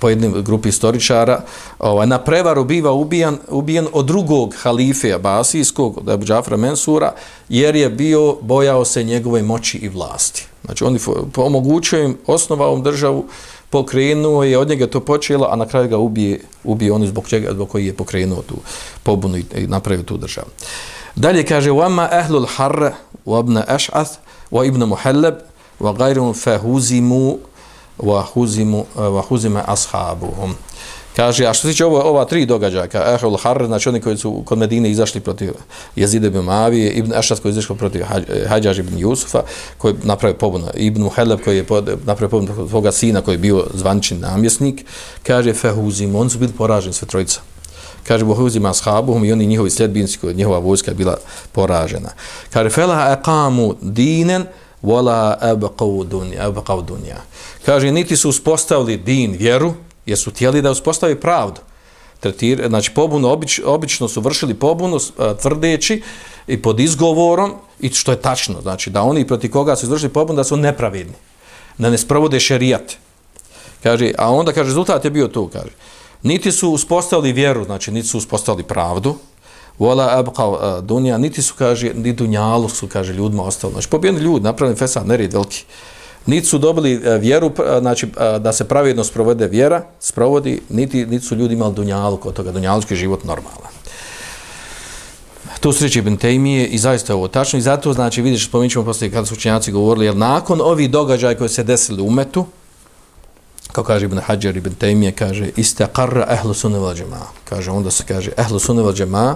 po jednim grupi istoričara ovaj, na prevaru biva ubijan, ubijen od drugog halife abasijskog, od Ebu Džafra Mensura, jer je bio bojao se njegove moći i vlasti. Znači, on omogućuje im, osnovao državu, pokrenuo je, od njega to počelo, a na kraju ga ubije, ubije oni zbog, čega, zbog koji je pokrenuo tu pobunu i, i napravio tu državu. Dalje kaže, وَمَا أَهْلُ الْحَرَّ وَابْنَ أَشْعَث وَإِبْنَ مُحَلَّبْ وَغَيْرُمْ فَهُزِمُوا وَهُزِمُ أَصْحَابُهُمْ Kaže, a što se tiče ovo, ova tri događaja, ka Ehul Har, znači oni koji su kod Medine izašli protiv Jezide ibn Mavije, Ibn Ešas koji je izašao protiv Hadjaž ibn Jusufa, koji je napravio pobunu, Ibn Muheleb koji je napravio pobunu svoga sina koji je bio zvanični namjesnik, kaže, Fehuzim, oni su bili poraženi sve trojica. Kaže, Bohuzim ashabuhum i oni njihovi sljedbinci, koji njihova vojska je bila poražena. Kaže, Fela aqamu dinen, wala abqaw dunya abqaw dunya kaže niti su uspostavili din vjeru jer su htjeli da uspostavi pravdu. Tretir, znači pobunu, obič, obično su vršili pobunu tvrdeći i pod izgovorom, i što je tačno, znači da oni proti koga su izvršili pobunu, da su nepravedni, da ne sprovode šerijat. Kaže, a onda kaže, rezultat je bio to, kaže, niti su uspostavili vjeru, znači niti su uspostavili pravdu, vola abqa dunja, niti su, kaže, ni dunjalu su, kaže, ljudima ostalo. Znači, pobijeni ljudi, napravljeni fesad, nerijed veliki niti su dobili e, vjeru, e, znači e, da se pravedno sprovede vjera, sprovodi, niti, niti su ljudi imali dunjalu kod toga, dunjalučki život normalan. Tu sreći Ibn Tejmije i zaista je ovo tačno i zato znači vidiš, spominjit ćemo poslije kada su učenjaci govorili, jer nakon ovih događaja koji se desili u Metu, kao kaže Ibn Hajar Ibn Tejmije, kaže istaqarra ehlu sunne val džema. Kaže, onda se kaže ehlu sunne val džema,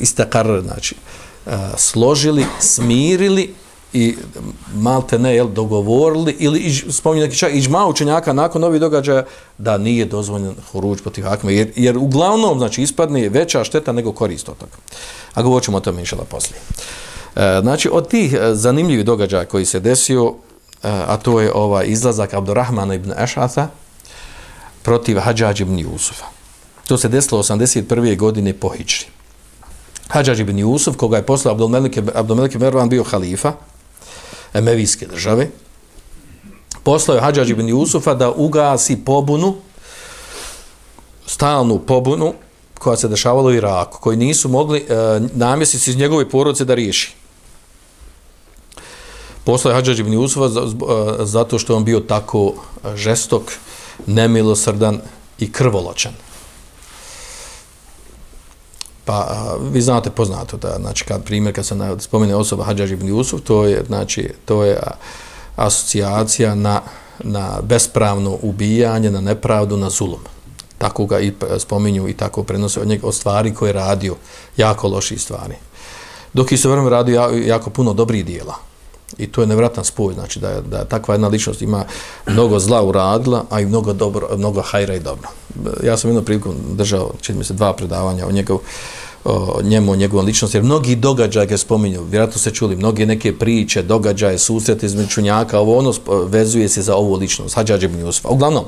istakarra, eh, istaqarra, znači, eh, složili, smirili i malte ne jel, dogovorili ili spominje neki čak iđma učenjaka nakon ovih događaja da nije dozvoljen huruč protiv hakme jer, jer uglavnom znači ispadne veća šteta nego korist od toga. A govorit ćemo o tome inšala poslije. Eh, znači od tih zanimljivih događaja koji se desio Eh, a to je ovaj izlazak Abdurrahmana ibn Ešata protiv Hadžađ ibn Jusufa. To se desilo 81. godine po Hičri. Hadžađ ibn Jusuf, koga je poslao Abdulmelik, Abdulmelike Mervan bio halifa, emevijske države. Poslao je Hadžađ ibn Jusufa da ugasi pobunu, stalnu pobunu koja se dešavala u Iraku, koji nisu mogli eh, e, namjestiti iz njegove porodice da riješi. Poslao je Hadžađ ibn Jusufa eh, zato što on bio tako eh, žestok, nemilosrdan i krvoločan. Pa eh, vi znate poznato da znači kad primjer kad se spomene osoba Hadžađ ibn Yusuf, to je znači to je asocijacija na na bespravno ubijanje, na nepravdu, na zulum. Tako ga i spominju i tako prenose od njega o stvari koje je radio, jako loši stvari. Dok i se vreme radio jako puno dobrih dijela. I to je nevratan spoj, znači da da takva jedna ličnost ima mnogo zla uradila, a i mnogo, dobro, mnogo hajra i dobro. Ja sam jedno prilikom držao, čini mi se, dva predavanja o njegov, o njemu, o njegovom ličnosti, jer mnogi događaje ga spominju, vjerojatno ste čuli, mnoge neke priče, događaje, susrete između čunjaka, ovo ono vezuje se za ovu ličnost, Hadžađ ibn Jusufa. Uglavnom,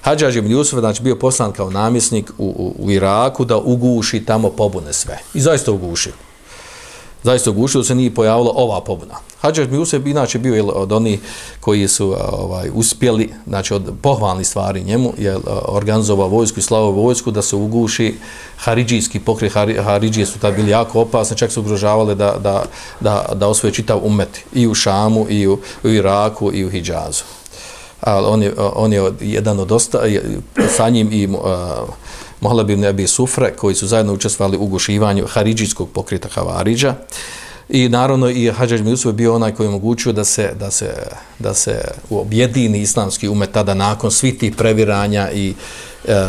Hadžađ ibn Jusufa, znači bio poslan kao namjesnik u, u, u Iraku da uguši tamo pobune sve. I zaista ugušio zaista ugušio se nije pojavila ova pobuna. Hadžar Miusef inače bio od oni koji su ovaj uspjeli, znači od pohvalni stvari njemu, je organizovao vojsku i slavo vojsku da se uguši haridžijski pokret, haridžije su ta bili jako opasni, čak su ugrožavale da, da, da, da osvoje čitav umet i u Šamu, i u, u Iraku, i u Hidžazu. Ali on je, on je jedan od osta, sa njim i uh, Mohleb ibn Abi Sufre, koji su zajedno učestvali u gušivanju Haridžijskog pokreta Havariđa. I naravno i Hadžađ je bio onaj koji je omogućio da se, da se, da se objedini islamski umet tada nakon svih tih previranja i e, e,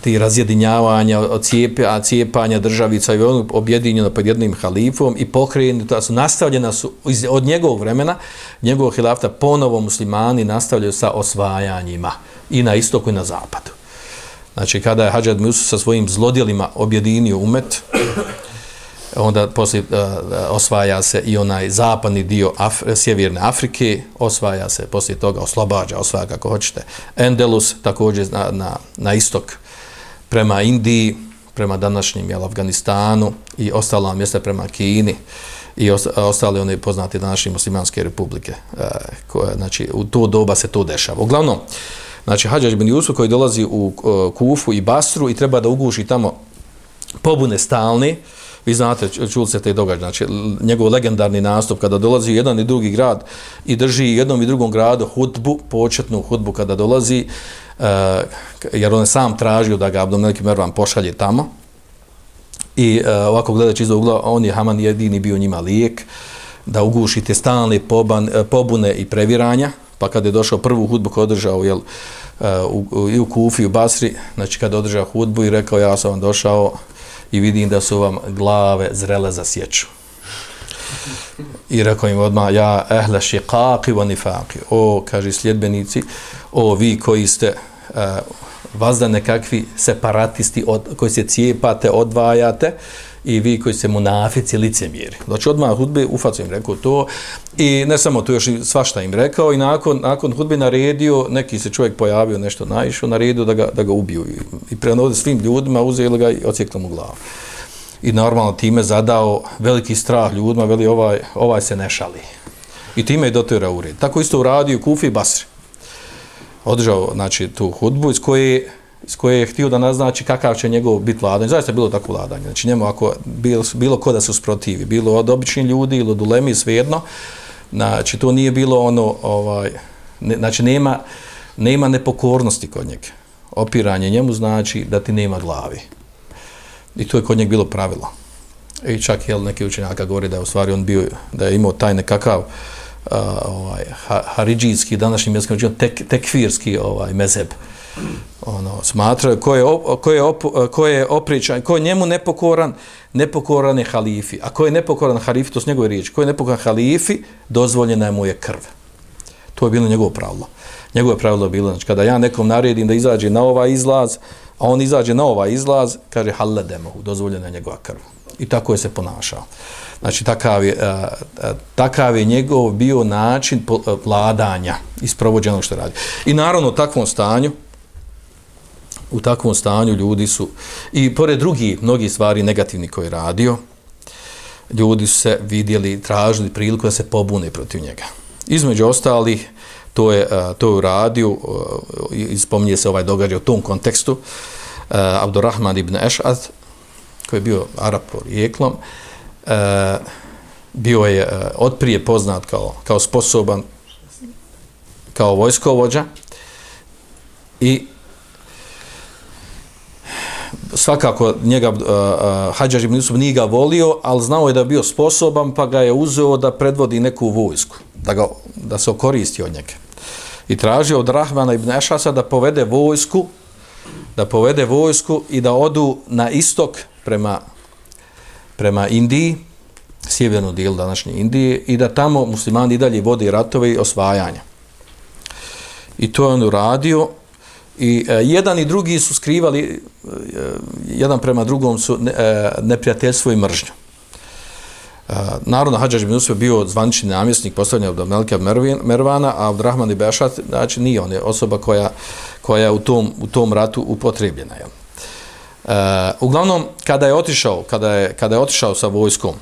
ti razjedinjavanja, cijepa, cijepanja državica i ono objedinjeno pod jednim halifom i pokreni, to su nastavljena su od njegovog vremena, njegovog hilafta ponovo muslimani nastavljaju sa osvajanjima i na istoku i na zapadu. Znači, kada je Hadžad Musa sa svojim zlodjelima objedinio umet, onda poslije uh, osvaja se i onaj zapadni dio Af Sjeverne Afrike, osvaja se poslije toga, oslobađa, osvaja kako hoćete, Endelus, također na, na, na istok prema Indiji, prema današnjim jel, Afganistanu i ostala mjesta prema Kini i ostale one poznate današnje muslimanske republike. Uh, koje, znači, u to doba se to dešava. Uglavnom, uh, znači Hadžađ bin Jusuf koji dolazi u uh, Kufu i Basru i treba da uguši tamo pobune stalne, vi znate, čuli se te događaje, znači njegov legendarni nastup kada dolazi u jedan i drugi grad i drži jednom i drugom gradu hudbu, početnu hudbu kada dolazi, uh, jer on je sam tražio da ga Abdomelki Mervan pošalje tamo. I uh, ovako gledajući iz ugla, on je Haman jedini bio njima lijek, da ugušite stalne poban, pobune i previranja, Pa kad je došao prvu hudbu koju održao jel, eh, u, u, i u Kufi, u Basri, znači kad je održao hudbu i rekao ja sam vam došao i vidim da su vam glave zrele za sječu. I rekao im odmah, ja ehle šiqaqi wa nifaqi. O, kaže sljedbenici, o vi koji ste eh, uh, vazda nekakvi separatisti od, koji se cijepate, odvajate i vi koji se munafici licemjeri. Znači odmah hudbe ufacu im rekao to i ne samo to još i svašta im rekao i nakon, nakon hudbe naredio, neki se čovjek pojavio nešto naišao, naredio da ga, da ga ubiju i, i prenovde svim ljudima uzeli ga i ocijekli mu glavu. I normalno time zadao veliki strah ljudima, veli ovaj, ovaj se ne šali. I time je dotira ured. Tako isto uradio Kufi Basri održao znači, tu hudbu iz koje, s koje je htio da naznači kakav će njegov biti vladanje. Zaista je bilo tako vladanje. Znači njemu ako bilo, bilo ko da se usprotivi, bilo od običnih ljudi ili od ulemi, svejedno, znači to nije bilo ono, ovaj, ne, znači nema, nema nepokornosti kod njega. Opiranje njemu znači da ti nema glavi. I to je kod njega bilo pravilo. I čak je neki učenjaka govori da je u stvari on bio, da je imao taj nekakav, ovaj haridžijski današnjim jezikom znači tek, tekfirski ovaj mezheb ono smatraju ko je ko je ko je opričan ko je njemu nepokoran nepokoran je halifi. A ko je nepokoran halifi to s njegove riječi ko je nepokoran halifi dozvoljena mu je krv. To je bilo njegovo pravilo. Njegovo pravilo je bilo znači kada ja nekom naredim da izađe na ovaj izlaz a on izađe na ovaj izlaz kaže halademo dozvoljena je njegova krv. I tako je se ponašao. Znači, takav je, a, a, takav je njegov bio način vladanja isprovođenog što radi. I naravno, u takvom stanju, u takvom stanju ljudi su, i pored drugih mnogi stvari negativni koji radio, ljudi su se vidjeli, tražili priliku da se pobune protiv njega. Između ostalih, to je, e, to je uradio, e, spominje se ovaj događaj u tom kontekstu, e, Abdurrahman ibn Eš'ad, koji je bio Arab porijeklom, bio je otprije poznat kao, kao sposoban kao vojskovođa i svakako njega eh, eh, uh, uh, Hadžar ibn Yusuf nije ga volio, ali znao je da je bio sposoban, pa ga je uzeo da predvodi neku vojsku, da, ga, da se okoristi od njega. I tražio od Rahmana ibn Ešasa da povede vojsku, da povede vojsku i da odu na istok prema prema Indiji, sjevernu dijelu današnje Indije, i da tamo muslimani dalje vodi ratove i osvajanja. I to je on uradio. I e, jedan i drugi su skrivali, e, jedan prema drugom su ne, e, neprijateljstvo i mržnju. E, Narodna Hadžađ bin Usve bio zvanični namjesnik postavljanja od Melke Mervana, a Abdurrahman i Bešat, znači nije on je osoba koja, koja je u tom, u tom ratu upotrebljena. Jel? Uh, uglavnom, kada je otišao, kada je, kada je otišao sa vojskom,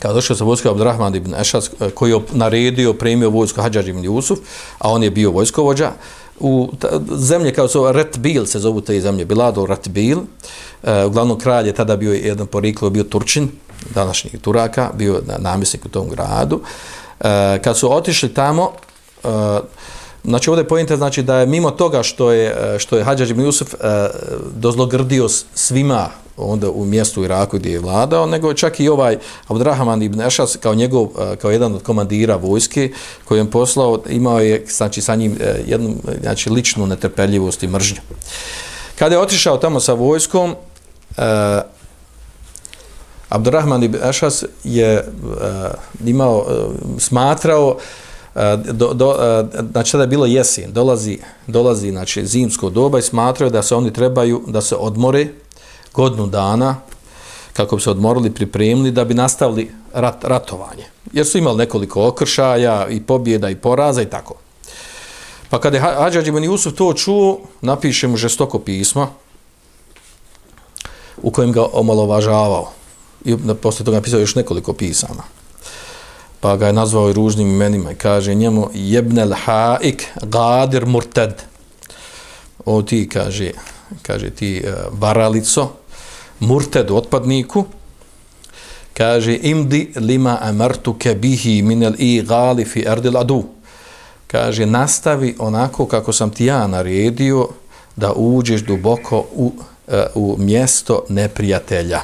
kada došao sa vojskom Abdurrahman ibn Ešas, e, koji je naredio, premio vojsko Hadžar ibn Jusuf, a on je bio vojskovođa, u ta, zemlje kao su Ratbil, se zovu te zemlje, Bilado Ratbil, e, uglavnom kralj je tada bio jedan poriklo, bio Turčin, današnjih Turaka, bio namjesnik u tom gradu. E, kad su otišli tamo, e, Znači ovdje pojenta znači da je mimo toga što je e, što je Hadžadž ibn Jusuf e, dozlogrdio svima onda u mjestu Iraku gdje je vladao, nego čak i ovaj Abdurrahman ibn Ešas kao njegov, e, kao jedan od komandira vojske koji je poslao, imao je znači, sa njim e, jednu znači, ličnu netrpeljivost i mržnju. Kada je otišao tamo sa vojskom, eh, Abdurrahman ibn Ešas je eh, imao, eh, smatrao e, do, do, znači da je bilo jesen, dolazi, dolazi znači, zimsko doba i smatraju da se oni trebaju da se odmore godnu dana kako bi se odmorili, pripremili da bi nastavili rat, ratovanje. Jer su imali nekoliko okršaja i pobjeda i poraza i tako. Pa kada je Hadžađ ibn Jusuf to čuo, napiše mu žestoko pismo u kojem ga omalovažavao. I posle toga napisao još nekoliko pisama pa ga je nazvao i ružnim imenima i kaže njemu jebnel haik gadir murted o ti kaže kaže ti uh, varalico murted otpadniku kaže imdi lima amartuke bihi minel i gali fi erdil adu. Kaže nastavi onako kako sam ti ja naredio da uđeš duboko u, uh, u mjesto neprijatelja.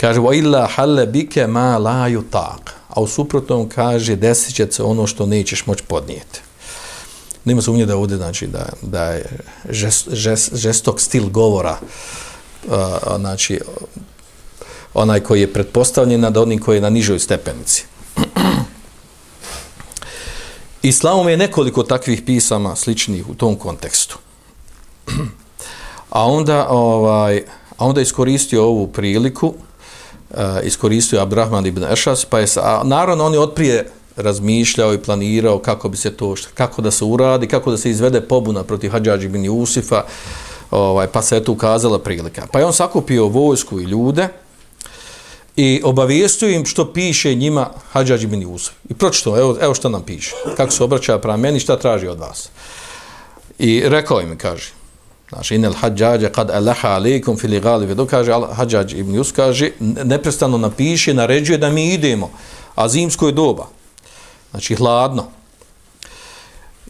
Kaže wa illa halle ma la yutaq. A u suprotnom kaže desit će se ono što nećeš moći podnijeti. Nema sumnje da ovdje, znači, da, da je žest, žest, žestok stil govora, uh, a, znači, onaj koji je pretpostavljen nad onim koji je na nižoj stepenici. Islamom je nekoliko takvih pisama sličnih u tom kontekstu. A onda, ovaj, a onda iskoristio ovu priliku, uh, iskoristio Abdurrahman ibn Ešas, pa je, a naravno on je otprije razmišljao i planirao kako bi se to, kako da se uradi, kako da se izvede pobuna protiv Hadžađi ibn Jusifa, ovaj, pa se je tu ukazala prilika. Pa je on sakupio vojsku i ljude, i obavijestio im što piše njima Hadžađ ibn Jusuf. I pročito, evo, evo što nam piše. Kako se obraća prema meni, šta traži od vas. I rekao im, kaže, znači, inel Hadžađa kad alaha alaikum fili gali vedu, kaže, Hadžađ ibn Jusuf, kaže, neprestano napiše, naređuje da mi idemo, a zimsko je doba. Znači, hladno.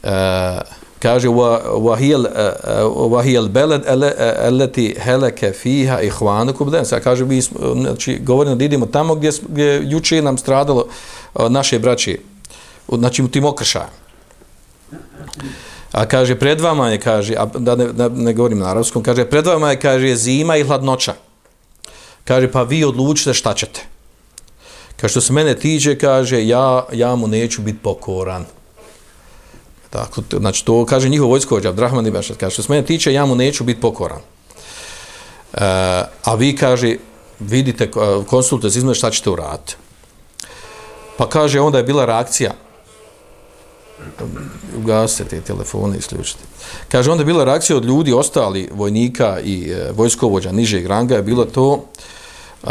E, kaže wa hiya eh, eh, wa hiya balad allati eh, halaka fiha ihwanukum dan sa kaže mi znači govorimo da idemo tamo gdje gdje juče nam stradalo naše braće znači u tim okršajima. A kaže pred vama je kaže a da ne, da ne govorim na arapskom kaže pred vama je kaže zima i hladnoća. Kaže pa vi odlučite šta ćete. Kaže što se mene tiče kaže ja ja mu neću biti pokoran. Tako, znači to kaže njihov vojskovođa, Abdrahman ibn Ašad, kaže, što se mene tiče, ja mu neću biti pokoran. E, a vi, kaže, vidite, e, konsultujte se izme šta ćete uraditi. Pa kaže, onda je bila reakcija, ugasite te telefone i isključite. Kaže, onda je bila reakcija od ljudi, ostali vojnika i e, vojskovođa nižeg ranga, je bilo to e,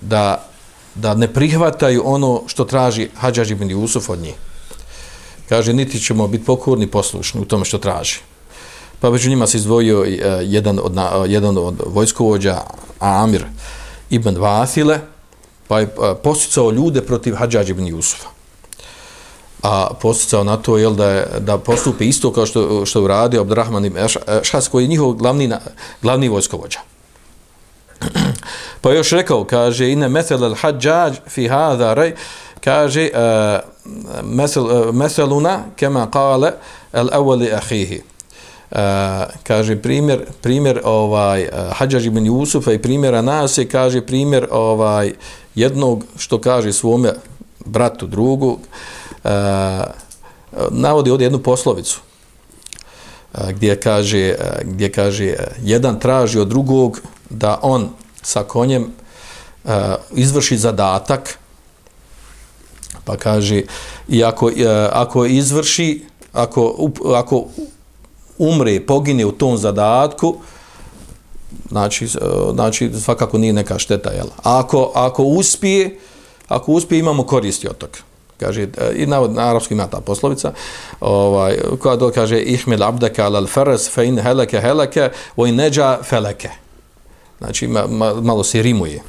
da, da ne prihvataju ono što traži Hadžaž ibn Jusuf od njih kaže, niti ćemo biti pokorni poslušni u tome što traži. Pa među njima se izdvojio uh, jedan, od, uh, jedan od vojskovođa, Amir ibn Vasile, pa je uh, posticao ljude protiv Hadžađ ibn Jusufa. A posticao na to jel, da, je, da postupi isto kao što, što je uradio Abdurrahman ibn Šas, koji je njihov glavni, glavni vojskovođa. pa još rekao, kaže, ine methel al hadžađ fi hada rej, kaže, uh, E, meseluna kema kale el evali ahihi. Uh, e, kaže primjer primjer ovaj uh, ibn Jusufa i primjera nas je kaže primjer ovaj jednog što kaže svome bratu drugu uh, navodi ovdje jednu poslovicu uh, gdje kaže uh, gdje kaže uh, jedan traži od drugog da on sa konjem uh, izvrši zadatak pa kaže i ako, e, ako izvrši ako, ako umre, pogine u tom zadatku znači, e, znači svakako nije neka šteta jel? A ako, ako uspije ako uspije imamo koristi od toga. Kaže e, i na, na arapskom ima ta poslovica ovaj koja do kaže ihmil abdaka al faras fa in halaka halaka wa in naja falaka. Znači ma, ma, malo se rimuje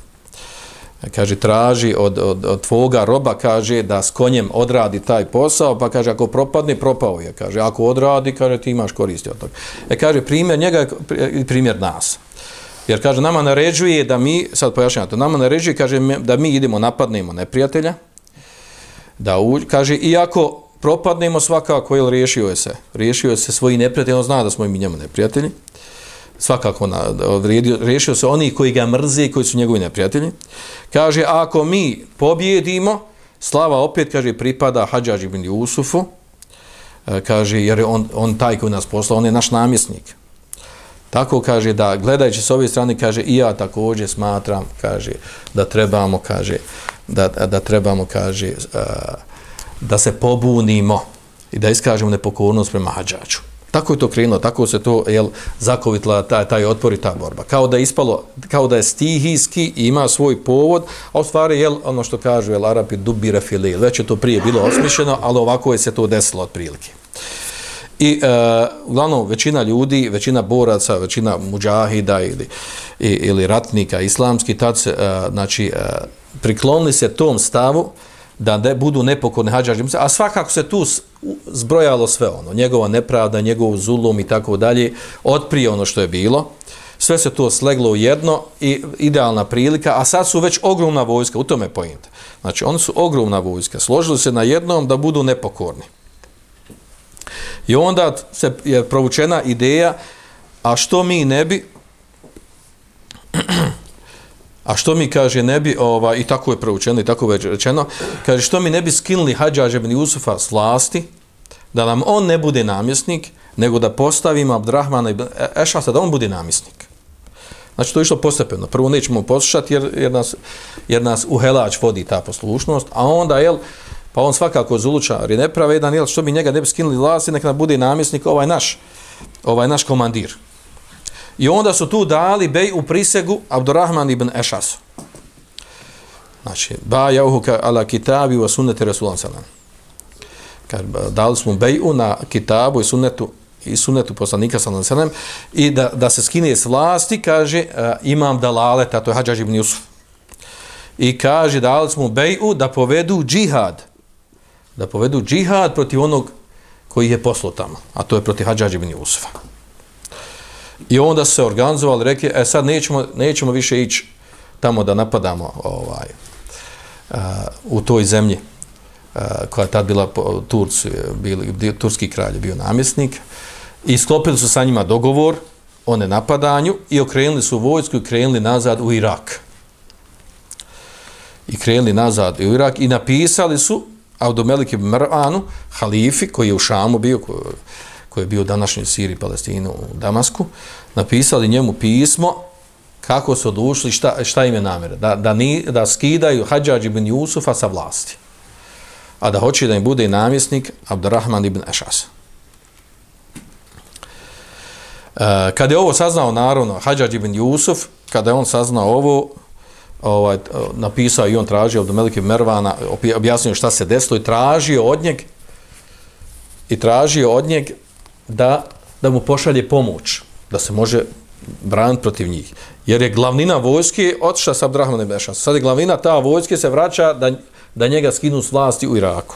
kaže traži od, od, od tvoga roba kaže da s konjem odradi taj posao pa kaže ako propadne propao je kaže. Ako odradi kaže ti imaš koristi od toga. E kaže primjer njega primjer nas. Jer kaže nama naređuje da mi sad pojašnjavam to nama naređuje kaže da mi idemo napadnemo neprijatelja da u, kaže iako propadnemo svakako je riješio je se. Riješio je se svoji neprijatelji on zna da smo i mi njemu neprijatelji svakako na, odredio, rešio se oni koji ga mrze i koji su njegovi neprijatelji. Kaže, ako mi pobjedimo, slava opet, kaže, pripada Hadžađ ibn Jusufu, e, kaže, jer je on, on taj koji nas poslao, on je naš namjesnik. Tako kaže da gledajući s ove strane kaže i ja također smatram kaže da trebamo kaže da, da trebamo kaže e, da se pobunimo i da iskažemo nepokornost prema Hadžađu. Tako je to krenulo, tako se to jel, zakovitla taj, taj otpor i ta borba. Kao da je ispalo, kao da je stihijski i ima svoj povod, a u stvari, jel, ono što kažu, jel, Arapi dubira filil, već je to prije bilo osmišljeno, ali ovako je se to desilo otprilike. I, e, uglavnom, većina ljudi, većina boraca, većina muđahida ili, ili ratnika islamski, tad se, e, znači, e, priklonili se tom stavu, da ne budu nepokorni hađaži, a svakako se tu zbrojalo sve ono, njegova nepravda, njegov zulum i tako dalje, otprije ono što je bilo, sve se to sleglo u jedno i idealna prilika, a sad su već ogromna vojska, u tome je. Znači, oni su ogromna vojska, složili se na jednom da budu nepokorni. I onda se je provučena ideja, a što mi ne bi, a što mi kaže ne bi, ova, i tako je proučeno i tako je rečeno, kaže što mi ne bi skinuli Hadžađa ibn Jusufa s vlasti, da nam on ne bude namjesnik, nego da postavimo Abdrahmana ibn e- Ešasa da on bude namjesnik. Znači, to je išlo postepeno. Prvo nećemo poslušati jer, jer, nas, jer nas u helač vodi ta poslušnost, a onda, jel, pa on svakako zuluča, jer je nepravedan, jel, što bi njega ne bi skinuli vlasti, neka nam bude namjesnik ovaj naš, ovaj naš komandir. I onda su tu dali bej u prisegu Abdurrahman ibn Ešasu. Znači, ba jauhu ala kitabi wa sunneti Rasulan salam. Kad dali smo beju na kitabu i sunnetu i sunnetu poslanika sallallahu alejhi ve i da, da se skine s vlasti kaže uh, imam dalale to je Hadžadž ibn Yusuf i kaže dali smo beju da povedu džihad da povedu džihad protiv onog koji je poslao tamo a to je protiv Hadžadž ibn Yusufa i onda se organizovali rekli e sad nećemo, nećemo više ići tamo da napadamo ovaj uh, u toj zemlji uh, koja je tad bila Turci, bili, turski kralj bio namjesnik i sklopili su sa njima dogovor o nenapadanju i okrenuli su vojsku i krenuli nazad u Irak. I krenuli nazad u Irak i napisali su Audomelik ibn Mar'anu, halifi koji je u Šamu bio, koji je bio u današnjoj Siriji, Palestinu, u Damasku, napisali njemu pismo kako su odušli, šta, šta im je namjera. Da, da, ni, da skidaju Hadžađ ibn Jusufa sa vlasti. A da hoće da im bude namjesnik Abdurrahman ibn Ešas. E, kad je ovo saznao naravno Hadžađ ibn Jusuf, kada je on saznao ovo, ovaj, napisao i on tražio od Melike Mervana, objasnio šta se desilo i tražio od njeg i tražio od njeg da, da mu pošalje pomoć, da se može braniti protiv njih. Jer je glavnina vojske otišla sa Abdrahmanem Bešan. Sad je glavnina ta vojske se vraća da, da njega skinu s vlasti u Iraku.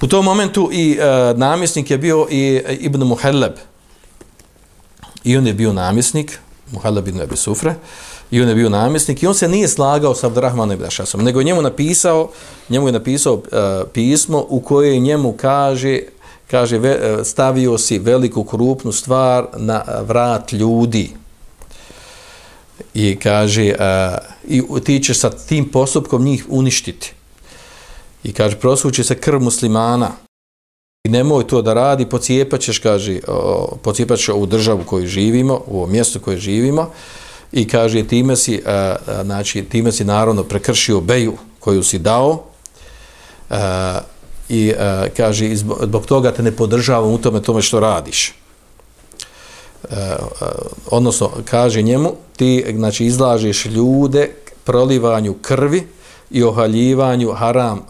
U tom momentu i e, namjesnik je bio i e, Ibn Muhelleb. I on je bio namjesnik, Muhelleb ibn Ebi Sufre, i on je bio namjesnik i on se nije slagao sa Abdurrahmanom ibn Ašasom, nego njemu napisao, njemu je napisao e, pismo u koje njemu kaže, kaže e, stavio si veliku krupnu stvar na vrat ljudi. I kaže, e, i ti ćeš sa tim postupkom njih uništiti. I kaže prosuće se krv muslimana. I nemoj to da radi, pocijepat ćeš, kaže, pocijepat ćeš ovu državu koju živimo, u ovo mjesto koje živimo. I kaže time si, a, a, znači, time si naravno prekršio beju koju si dao. A, i a, kaže zbog toga te ne podržavam u tome tome što radiš. E, e, odnosno, kaže njemu, ti znači, izlažeš ljude prolivanju krvi i ohaljivanju haram, uh,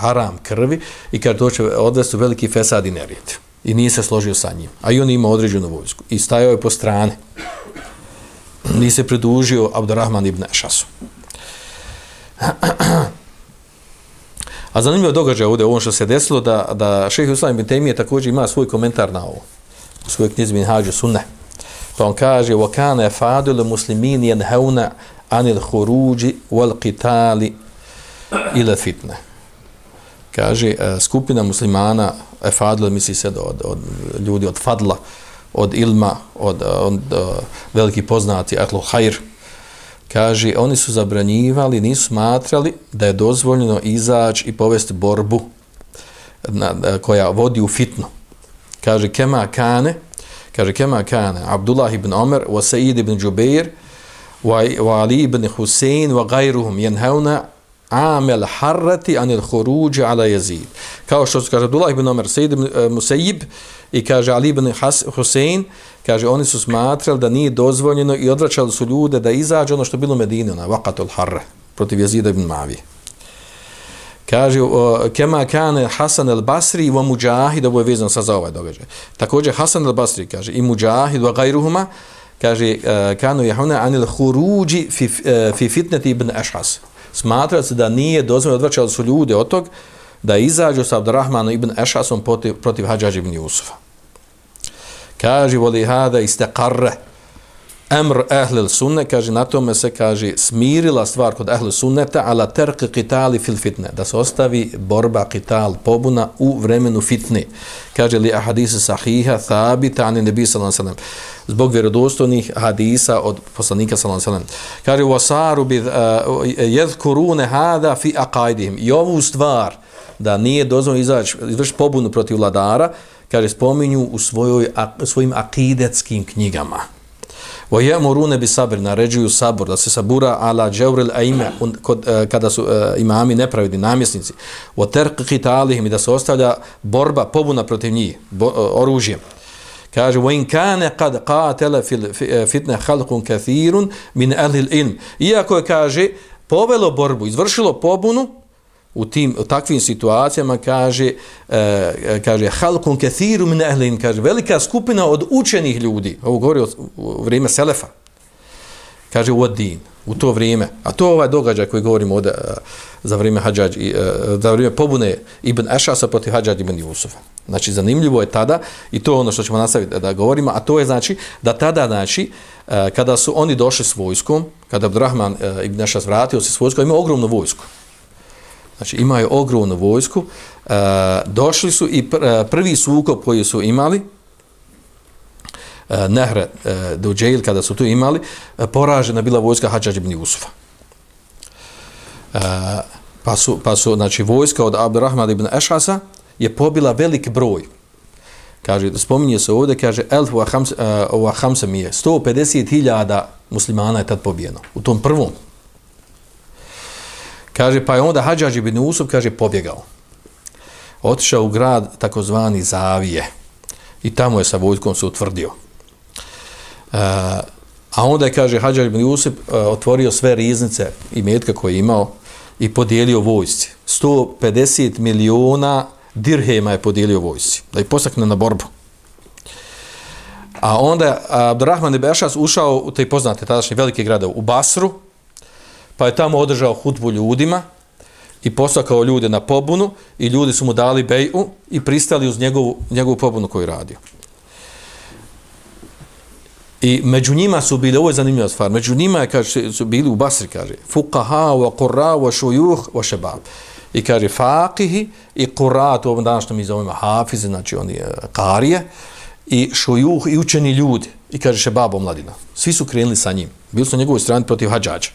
haram krvi i kad to će odvesti veliki fesad i nerijed. I nije se složio sa njim. A i on ima određenu vojsku. I stajao je po strane. Nije se pridužio Abdurrahman ibn Ešasu. A zanimljivo događaj ovdje, ovo što se desilo, da, da šeheh Uslam ibn Temije također ima svoj komentar na ovo. U svoj knjizi bin Hađu Sunne. Pa on kaže, وَكَانَ فَادُلُ مُسْلِمِينِ يَنْهَوْنَ عَنِ الْخُرُوجِ وَالْقِتَالِ ila fitne. Kaže, e, skupina muslimana, e fadla, misli se od, od ljudi od fadla, od ilma, od, od, od veliki poznati, atlu hajr, kaže, oni su zabranjivali, nisu smatrali da je dozvoljeno izaći i povesti borbu na, koja vodi u fitnu. Kaže, kema kane, kaže, kema kane, Abdullah ibn Omer, wa Sa'id ibn Jubair, wa, Ali ibn Husein, wa gajruhum, jenhauna amel harrati anil khuruj ala yazid kao što kaže Abdullah ibn Umar Said ibn uh, Musayyib i kaže Ali ibn Husain kaže oni su smatrali da nije dozvoljeno i odvraćali su ljude da izađu ono što bilo Medine na waqatul harr protiv Yazida ibn Mavi kaže uh, kema kana Hasan al-Basri wa Mujahid ovo je vezano sa za ovaj događaj također Hasan al-Basri kaže i Mujahid wa gajruhuma kaže uh, kanu yahuna anil khuruji fi, uh, fi fitnati ibn Ash'as smatra se da nije dozvoljeno odvraćali su ljude od tog da izađu sa Abdurrahmanom ibn Ešasom protiv, protiv Hadžađa ibn Jusufa. Kaže, voli hada istaqarre emr ehlil sunne, kaže, na tome se, kaže, smirila stvar kod ehlil sunneta, ala terk qitali fil fitne, da se ostavi borba, qital, pobuna u vremenu fitne. Kaže li ahadisa sahiha, thabita, ani nebi sallam sallam, zbog vjerodostojnih hadisa od poslanika sallam sallam. Kaže, wasaru bi eh, uh, jedhkurune hada fi aqaidihim. I ovu stvar, da nije dozvoljeno izaći, izvršiti pobunu protiv vladara, kaže, spominju u svojoj, svojim akidetskim knjigama. Wa ya'muruna bi sabr, naređuju sabor, da se sabura ala jawril aima kod uh, kada su uh, imami nepravedni namjesnici. Wa tarq qitalihim da se ostavlja borba, pobuna protiv njih, bo, uh, oružjem. Kaže wa in kana qad qatala fil fitna khalqun kathirun min ahli al-ilm. Iako je kaže povelo borbu, izvršilo pobunu u tim u takvim situacijama kaže e, e kaže halkun kathiru min ahlin kaže velika skupina od učenih ljudi ovo govori o, u vrijeme selefa kaže u din u to vrijeme. A to ovaj događaj koji govorimo od e, za vrijeme hadžadž i e, za vrijeme pobune ibn Ešasa protiv hadžadž ibn Jusufa. Znači zanimljivo je tada i to je ono što ćemo nastaviti da govorimo a to je znači da tada znači kada su oni došli s vojskom kada Abdurrahman ibn Ešas vratio se s vojskom ima ogromnu vojsku. Znači imaju ogromnu vojsku. E, došli su i pr e, prvi sukob koji su imali, e, Nehre e, do kada su tu imali, e, poražena bila vojska Hadžađ ibn Jusufa. E, pa, su, pa su, znači, vojska od Abdurrahman ibn Ešasa je pobila velik broj. Kaže, spominje se ovdje, kaže, elf u Ahamsa e, mi je, 150.000 muslimana je tad pobijeno. U tom prvom Kaže, pa je onda Hadžađ ibn Usup, kaže, pobjegao. Otišao u grad takozvani Zavije. I tamo je sa vojskom se utvrdio. E, a onda je, kaže, Hadžađ ibn Usup e, otvorio sve riznice i metka koje je imao i podijelio vojsci. 150 miliona dirhema je podijelio vojsci. Da ih posakne na borbu. A onda je Abdurrahman ibn Ešas ušao u te poznate tadašnje velike grade u Basru, pa je tamo održao hutbu ljudima i posakao ljude na pobunu i ljudi su mu dali beju i pristali uz njegovu, njegovu pobunu koju radio. I među njima su bili, ovo je zanimljiva stvar, među njima je, kaže, su bili u Basri, kaže, fuqaha, wa qurra, wa šujuh, wa šebab. I kaže, faqihi i qurra, to ovom današnjem mi zovemo hafize, znači oni e, karije, i šujuh, i učeni ljudi. I kaže, šebab, omladina. Svi su krenuli sa njim. Bili su na njegovoj strani protiv hađađa.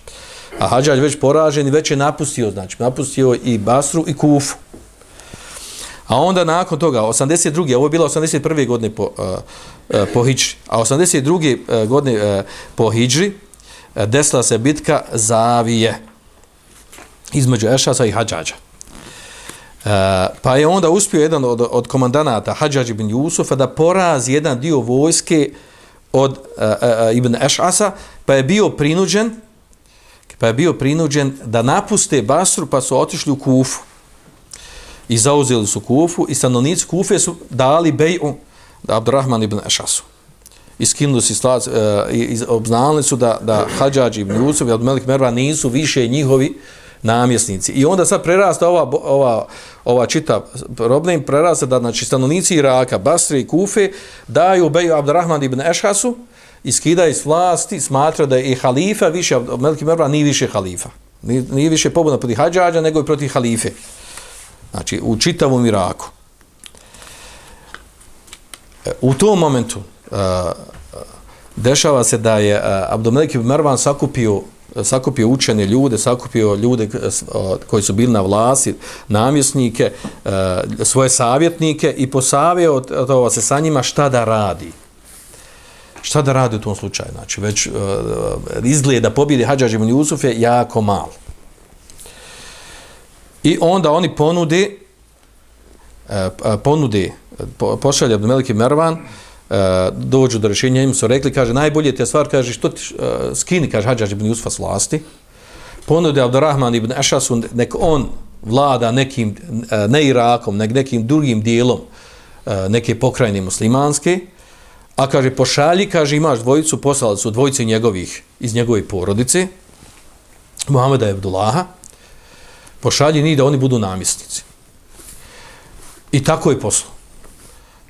A Hadžađ već poražen i već je napustio, znači napustio i Basru i Kufu. A onda nakon toga, 82. ovo je bilo 81. godine po, uh, uh, po Hidži, a 82. Uh, godine uh, po Hidži desila se bitka Zavije između Ešasa i Hadžađa. Uh, pa je onda uspio jedan od, od komandanata Hadžađ ibn Jusufa da porazi jedan dio vojske od uh, uh, ibn Ešasa, pa je bio prinuđen pa je bio prinuđen da napuste Basru, pa su otišli u Kufu. I zauzeli su Kufu i stanovnici Kufe su dali beju da Abdurrahman ibn Ešasu. I skinuli su slaz, e, i obznali su da, da Hadžađ ibn Jusuf i Abdumelik Merva nisu više njihovi namjesnici. I onda sad prerasta ova, ova, ova čita problem, prerasta da znači, stanovnici Iraka, Basri i Kufe daju beju Abdurrahman ibn Ešasu, i skida iz vlasti, smatra da je i halifa više, Meliki Mervan nije više halifa. Nije, nije više pobuna protiv hađađa, nego i protiv halife. Znači, u čitavom Iraku. E, u tom momentu uh, dešava se da je e, uh, Abdomelik Mervan sakupio sakupio učene ljude, sakupio ljude koji su bili na vlasti, namjesnike, svoje savjetnike i posavio to se sa njima šta da radi šta da radi u tom slučaju? Znači, već e, e, uh, izgleda pobjede Hadžađ ibn Jusuf je jako malo. I onda oni ponude, uh, ponude, po, pošalje od Mervan, uh, dođu do rješenja, im su rekli, kaže, najbolje te stvar, kaže, što ti, uh, skini, kaže Hadžađ ibn Jusufa s vlasti, ponude Abdurrahman ibn Ešasu, nek on vlada nekim, uh, ne Irakom, nek nekim drugim dijelom uh, neke pokrajine muslimanske, A kaže, pošalji, kaže, imaš dvojicu, poslali su dvojice njegovih, iz njegove porodice, Muhameda i Abdullaha, pošalji ni da oni budu namisnici. I tako je poslo.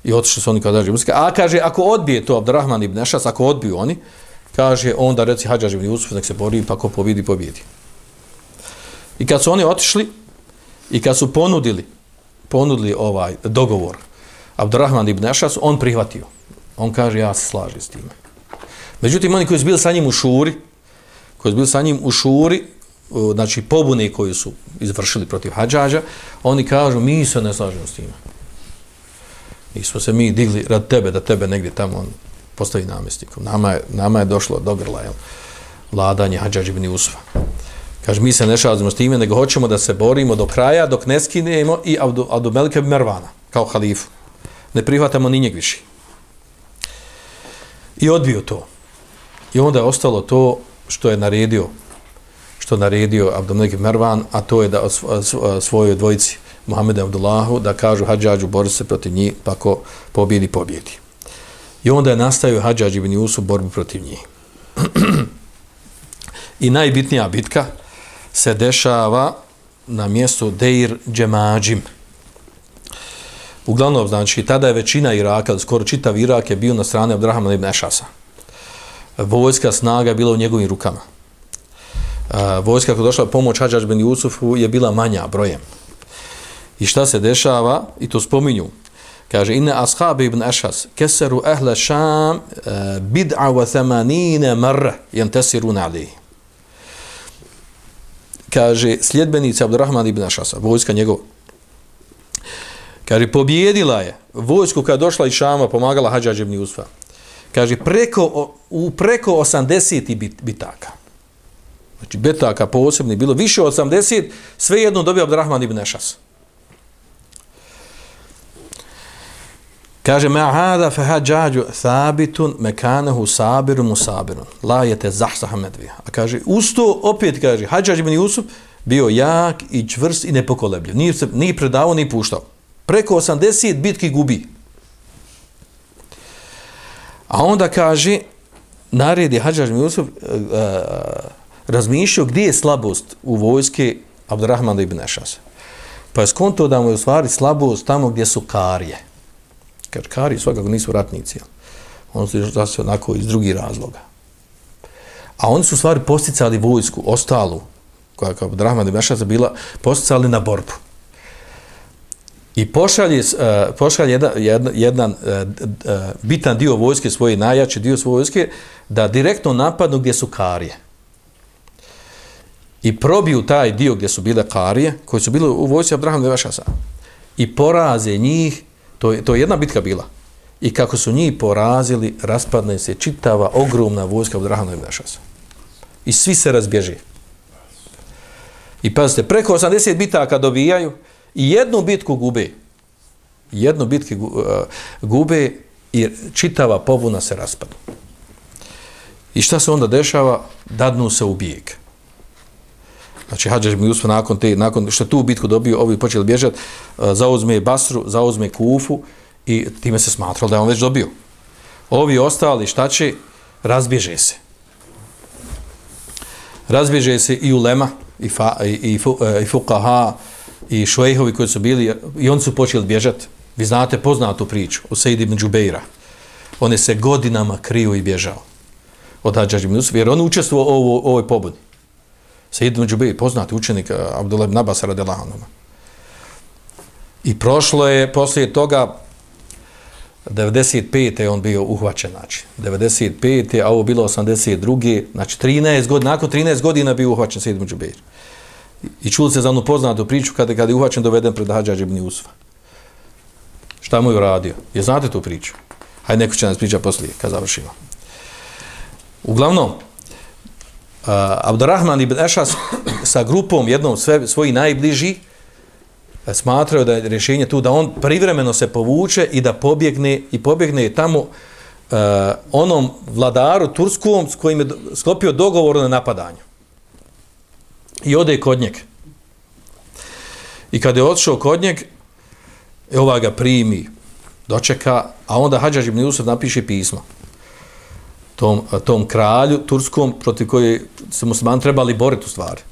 I otišli su oni kada daži. A kaže, ako odbije to Abdurrahman ibn Ešas, ako odbiju oni, kaže, onda reci Hadžaž ibn Jusuf, nek se bori, pa ko pobidi, pobjedi. I kad su oni otišli, i kad su ponudili, ponudili ovaj dogovor, Abdurrahman ibn Ešas, on prihvatio. On kaže, ja se slažem s time. Međutim, oni koji su bili sa njim u šuri, koji su bili sa njim u šuri, znači pobune koji su izvršili protiv hađađa, oni kažu, mi se ne slažemo s time. I se mi digli rad tebe, da tebe negdje tamo on postavi namestnikom. Nama je, nama je došlo do grla, jel, vladanje Hadžađa ibn Usfa. Kaže, mi se ne šalazimo s time, nego hoćemo da se borimo do kraja, dok ne skinemo i Abdu Melike Mervana, kao halifu. Ne prihvatamo ni njeg više. I odbio to. I onda je ostalo to što je naredio što je naredio Abdullah Mervan, a to je da svojoj dvojici Muhammedu Abdullahu da kažu Hadžađu bori se protiv njih, pa ko pobjedi, pobjedi. I onda je nastavio Hadžađ ibn Jusuf borbu protiv njih. I najbitnija bitka se dešava na mjestu Deir Džemađim. Uglavnom, znači, tada je većina Iraka, skoro čitav Irak je bio na strane Abdrahama ibn Ešasa. Vojska snaga je bila u njegovim rukama. E, vojska koja došla pomoć Hadžađ ibn Jusufu je bila manja brojem. I šta se dešava? I to spominju. Kaže, inna ashabi ibn Ešas keseru ehle šam uh, bid'a wa thamanine marra jantesiru nalihi kaže sljedbenici Abdurrahman ibn Ašasa, vojska njegova, Kaže, pobjedila je vojsku kada došla iz Šama, pomagala Hadžađ ibn Jusfa. Kaže, preko, u preko 80 bit, bitaka. Znači, bitaka posebni, bilo više od 80, svejedno dobio Abdurrahman ibn Ešas. Kaže, ma hada fe hađađu thabitun mekanehu sabiru musabirun. La je zahsaha medvija. A kaže, usto opet kaže, hađađ ibn Jusuf bio jak i čvrst i nepokolebljiv. Nije, se, nije predavao, ni puštao. Preko 80 bitki gubi. A onda kaže, naredi Hadžar ibn Jusuf uh, uh, razmišljao gdje je slabost u vojske Abdurrahmana ibn Ešasa. Pa je skonto da mu je u stvari slabost tamo gdje su karije. Krkari svakako nisu ratnici. Oni su zase onako iz drugih razloga. A oni su u stvari posticali vojsku, ostalu, koja kao Drahman ibn Mešaca bila, posticali na borbu. I pošalje, uh, pošalje jedan, jedan, jedan uh, bitan dio vojske, svoje najjači dio svoje vojske, da direktno napadnu gdje su karije. I probiju taj dio gdje su bile karije, koji su bile u vojsci Abraham de I poraze njih To je, to je jedna bitka bila. I kako su njih porazili, raspadne se čitava, ogromna vojska od Rahana. I svi se razbježi. I pazite, preko 80 bitaka dobijaju i jednu bitku gube. Jednu bitku e, gube i čitava pobuna se raspada. I šta se onda dešava? Dadnu se u bijeg. Znači, Hadžaž mi uspo nakon, te, nakon što tu bitku dobio, ovi počeli bježati, e, zauzme Basru, zauzme Kufu i time se smatralo da je on već dobio. Ovi ostali, šta će? Razbježe se. Razbježe se i Ulema, i, fa, i, i, e, i Fukaha, i Švejhovi koji su bili, i oni su počeli bježati. Vi znate poznatu priču o Sejdi ibn Džubeira. On je se godinama kriju i bježao od Hadžađa ibn Usuf, jer on učestvovao u ovoj pobudi. Sejid Džubeir, poznati učenik eh, Abdullah ibn Abbas radijallahu I prošlo je poslije toga 95. je on bio uhvaćen, znači 95. a ovo bilo 82. znači 13 godina, nakon 13 godina bio uhvaćen Sejid Džubeir. I čuli se za onu poznatu priču kada, kada je uhvaćen doveden pred Hadžađ ibn Usfa. Šta mu je uradio? Je znate tu priču? Hajde neko će nas priča poslije, kad završimo. Uglavnom, uh, Abdurrahman ibn Ešas sa grupom jednom sve, svoji najbliži uh, smatrao da je rješenje tu da on privremeno se povuče i da pobjegne i pobjegne tamo uh, onom vladaru turskom s kojim je sklopio dogovor na napadanju. I ode kod njeg. I kada je otišao kod njeg, e, ova ga primi, dočeka, a onda Hadžaž ibn Jusuf napiše pismo tom, tom kralju turskom protiv koje se musliman trebali boriti u stvari.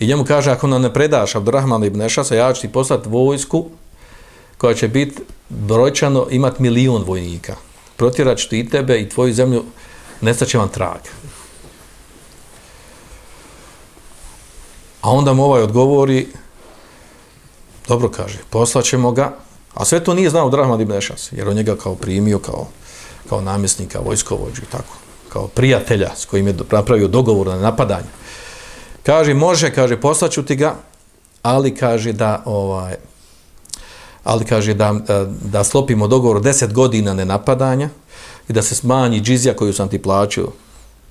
I njemu kaže, ako nam ne predaš Abdurrahman ibn Ešasa, ja ću ti poslati vojsku koja će biti brojčano, imat milion vojnika. Protjerat ću ti i tebe i tvoju zemlju nestaće vam traga. A onda mu ovaj odgovori, dobro kaže, poslaćemo ga, a sve to nije znao Drahman ibn Ešas, jer on njega kao primio, kao, kao namjesnika, vojskovođu i tako, kao prijatelja s kojim je napravio dogovor na napadanje. Kaže, može, kaže, poslaću ti ga, ali kaže da, ovaj, ali kaže da, e, da, da slopimo dogovor 10 godina nenapadanja i da se smanji džizija koju sam ti plaćao,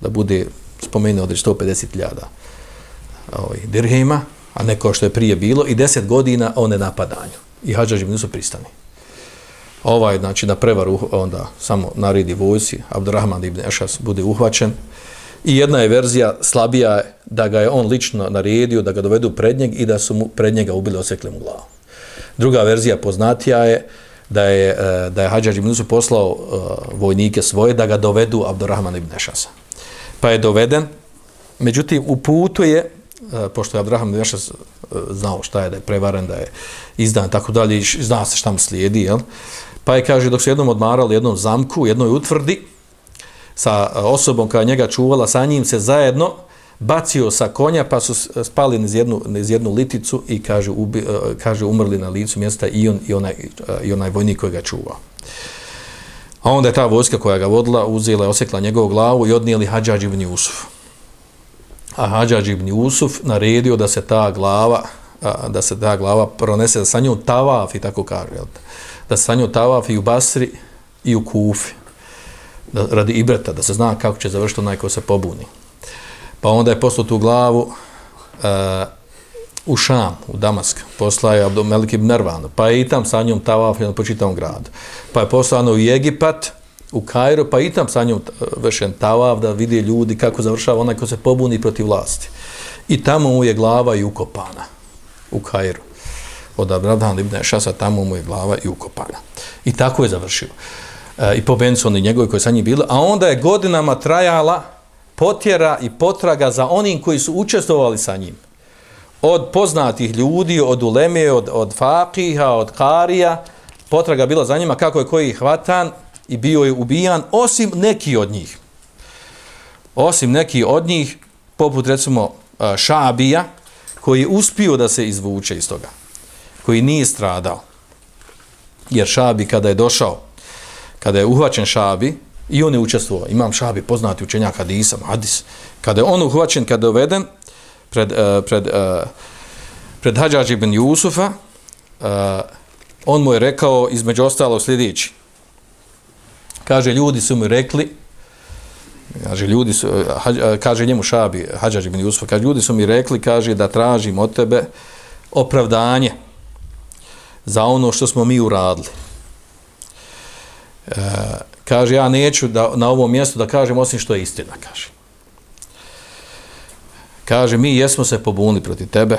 da bude spomenuo da je 150.000 ovaj, dirhima, a neko što je prije bilo, i 10 godina o nenapadanju. I hađaži nisu pristani. Ovaj, znači, na prevaru onda samo naredi vojci, Abdurrahman ibn Ešas bude uhvaćen. I jedna je verzija slabija da ga je on lično naredio, da ga dovedu pred njeg i da su mu pred njega ubili osekli mu glavu. Druga verzija poznatija je da je, e, da je Hadžar ibn Yusuf poslao uh, vojnike svoje da ga dovedu Abdurrahman ibn Ešasa. Pa je doveden, međutim u putu je, E, pošto je Abraham ibn e, znao šta je, da je prevaren, da je izdan, tako dalje, zna se šta mu slijedi, jel? pa je, kaže, dok se jednom odmarali jednom zamku, jednoj utvrdi, sa e, osobom koja njega čuvala, sa njim se zajedno bacio sa konja pa su spali niz jednu, niz jednu liticu i kaže, ubi, kaže umrli na licu mjesta i, on, i, onaj, i onaj vojnik koji ga čuvao. A onda je ta vojska koja ga vodila uzela i osekla njegovu glavu i odnijeli Hadžađ ibn Jusuf. A Hadžađ ibn Jusuf naredio da se ta glava da se ta glava pronese da sa njom tavaf i tako kaže. Da sa njom tavaf i u Basri i u Kufi. Da, radi ibreta, da se zna kako će završiti onaj ko se pobuni. Pa onda je poslao tu glavu uh, u Šam, u Damask. Poslao je Abdomelik ibn Nervan, Pa je i tam sa njom tavaf na počitavom gradu. Pa je poslao u Egipat, u Kajro, pa i tam sa njom e, vršen tavav da vidi ljudi kako završava onaj ko se pobuni protiv vlasti. I tamo mu je glava i ukopana u Kajru. Od Abradhan ibn Šasa tamo mu je glava i ukopana. I tako je završio. E, I po oni njegovi koji sa njim bili. A onda je godinama trajala potjera i potraga za onim koji su učestvovali sa njim. Od poznatih ljudi, od uleme, od, od fakiha, od karija, potraga bila za njima kako je koji hvatan i bio je ubijan, osim neki od njih. Osim neki od njih, poput recimo e, Šabija, koji je uspio da se izvuče iz toga, koji nije stradao. Jer Šabi kada je došao, kada je uhvaćen Šabi, I on je učestvovao. Imam šabi, poznati učenjak Hadisa, Hadis. Kada je on uhvaćen, kada je doveden pred, uh, pred, uh, pred Hadžađ ibn Jusufa, uh, on mu je rekao između ostalo sljedeći. Kaže, ljudi su mi rekli, kaže, ljudi su, hađ, kaže njemu šabi, Hadžađ ibn Yusuf kaže, ljudi su mi rekli, kaže, da tražim od tebe opravdanje za ono što smo mi uradili. E, kaže ja neću da na ovom mjestu da kažem osim što je istina kaže kaže mi jesmo se pobunili protiv tebe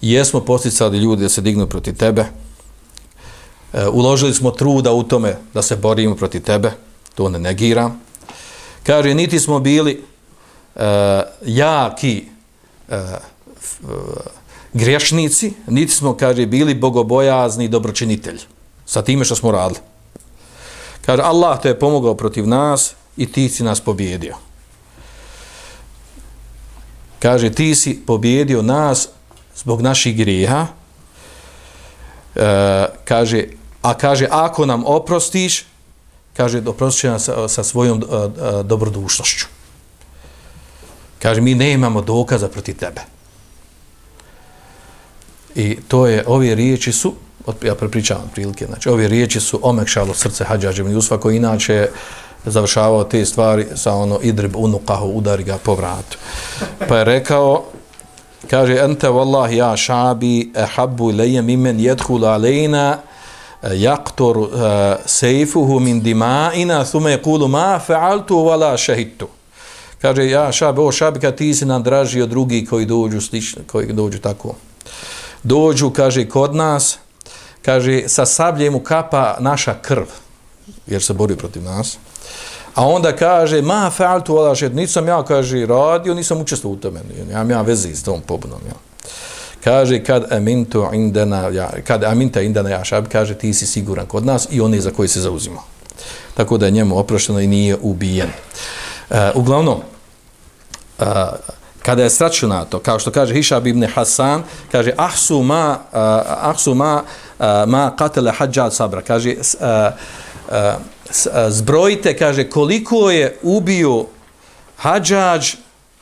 jesmo posticali ljudi da se dignu protiv tebe e, uložili smo truda u tome da se borimo protiv tebe to ne negiram kaže niti smo bili e, jaki e, f, e, grešnici niti smo kaže bili bogobojazni dobročinitelji sa time što smo radili Kaže, Allah te je pomogao protiv nas i ti si nas pobjedio. Kaže, ti si pobjedio nas zbog naših grijeha. E, kaže, a kaže, ako nam oprostiš, kaže, oprostit nas sa, sa svojom a, a, dobrodušnošću. Kaže, mi ne imamo dokaza protiv tebe. I to je, ove riječi su, ja prepričavam prilike, znači ove riječi su omekšalo srce Hadžađa ibn Jusfa koji inače završavao te stvari sa ono idrib unukahu, udari ga po vratu. Pa je rekao, kaže, ente wallah ja šabi ehabbu lejem imen jedhul alejna jaktor eh, sejfuhu min dimaina thume kulu ma fealtu wala shahidtu. Kaže, ja šab, o šabi, kad ti si nam draži od drugi koji dođu, slično, koji dođu tako. Dođu, kaže, kod nas, kaže, sa sabljem kapa naša krv, jer se bori protiv nas. A onda kaže, ma fa'altu wala shahidtu, nisam ja, kaže, radio, nisam učestvovao u tome, ja ja veze s tom pobunom, ja. Kaže, kad amintu indana, ja, kad aminta indana ja šab, kaže, ti si siguran kod nas i oni za koji se zauzimo. Tako da je njemu oprošteno i nije ubijen. E, uglavnom, uh, kada je sračunato, kao što kaže Hišab ibn Hasan, kaže ahsu ma, uh, ahsu ma, uh, ma katele hađad sabra, kaže uh, uh, zbrojite, kaže koliko je ubio hađađ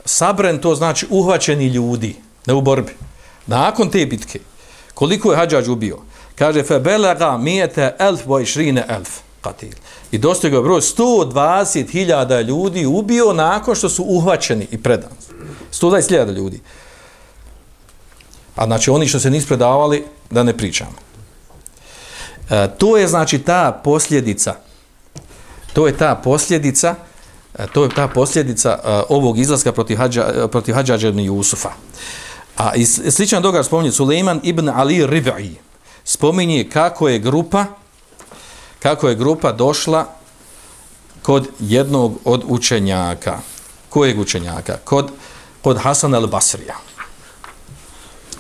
sabren, to znači uhvaćeni ljudi, ne u borbi. Nakon te bitke, koliko je Hadžađ ubio? Kaže, febelega mijete elf boj šrine elf katil. I dostigao broj 120.000 ljudi ubio nakon što su uhvaćeni i predani. 120.000 ljudi. A znači oni što se nisu predavali, da ne pričamo. E, to je znači ta posljedica, to je ta posljedica, e, to je ta posljedica e, ovog izlaska protiv, hađa, e, protiv Hadžađa ibn Jusufa. A i sličan događaj spominje Suleiman ibn Ali Rib'i. Spominje kako je grupa, kako je grupa došla kod jednog od učenjaka. Kojeg učenjaka? Kod, kod Hasan al-Basrija.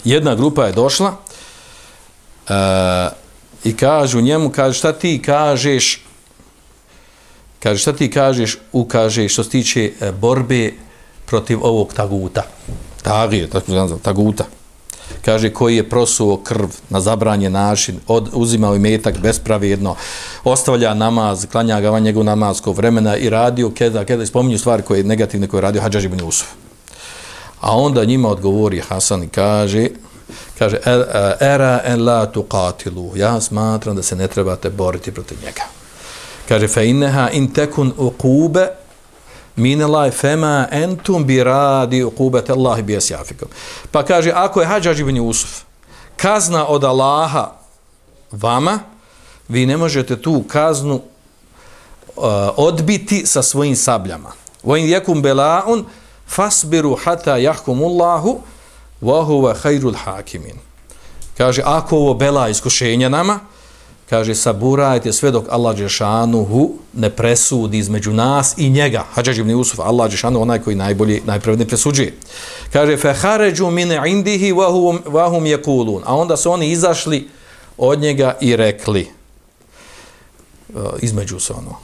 Jedna grupa je došla uh, i kažu njemu, kaže, šta ti kažeš, kaže, šta ti kažeš, ukaže što se tiče e, borbe protiv ovog taguta. Tagije, tako znam, taguta kaže koji je prosuo krv na zabranje našin, od, uzimao imetak bespravedno, ostavlja namaz, klanja ga van njegov namazkog vremena i radio keda, keda, spominju stvari koje negativne koje je radio Hadžaž ibn Usuf. A onda njima odgovori Hasan i kaže, kaže, e, e, era en la tu katilu, ja smatram da se ne trebate boriti protiv njega. Kaže, fe inneha in tekun uqube min Allah fema entum bi radi uqubat Allah bi esjafikom. Pa kaže ako je Hadžadž ibn Jusuf kazna od Allaha vama, vi ne možete tu kaznu uh, odbiti sa svojim sabljama. Wa in yakum bala'un fasbiru hatta yahkumullahu wa huwa khairul hakimin. Kaže ako ovo bela iskušenja nama, kaže saburajte sve dok Allah Đešanuhu ne presudi između nas i njega. Hadžađ ibn Yusuf, Allah Đešanuhu, onaj koji najbolji, najpravednije presuđuje. Kaže, fehaređu mine indihi vahum, vahum je kulun. A onda su oni izašli od njega i rekli, uh, između se ono,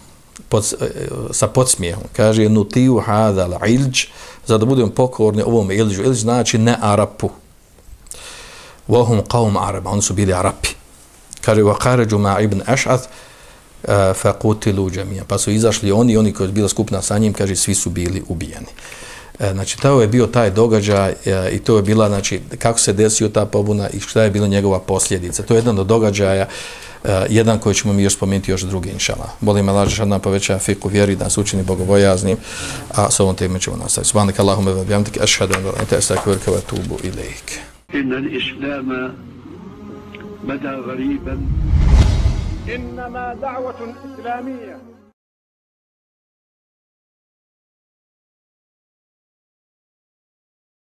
pod, uh, sa podsmijehom, kaže, nutiju hadal ilđ, za da budemo pokorni ovom ilđu. Ilđ znači ne Arapu. Vahum qaum Araba, oni su bili Arapi kaže wa kharaju ma ibn ash'ath eh, fa qutilu jami'a. Pa su izašli oni oni koji su bila skupna sa njim kaže svi su bili ubijeni. Eh, znači to je bio taj događaj eh, i to je bila znači kako se desio ta pobuna i šta je bila njegova posljedica. To je jedan od događaja jedan koji ćemo mi još spomenuti još drugi inshallah molim Allah da poveća fiku vjeri da se učini bogobojaznim a sa ovom temom ćemo nastaviti. Subhanak allahumma wa bihamdika ashhadu an la ilaha wa ilaik inna al-islam بدا غريبا. إنما دعوة إسلامية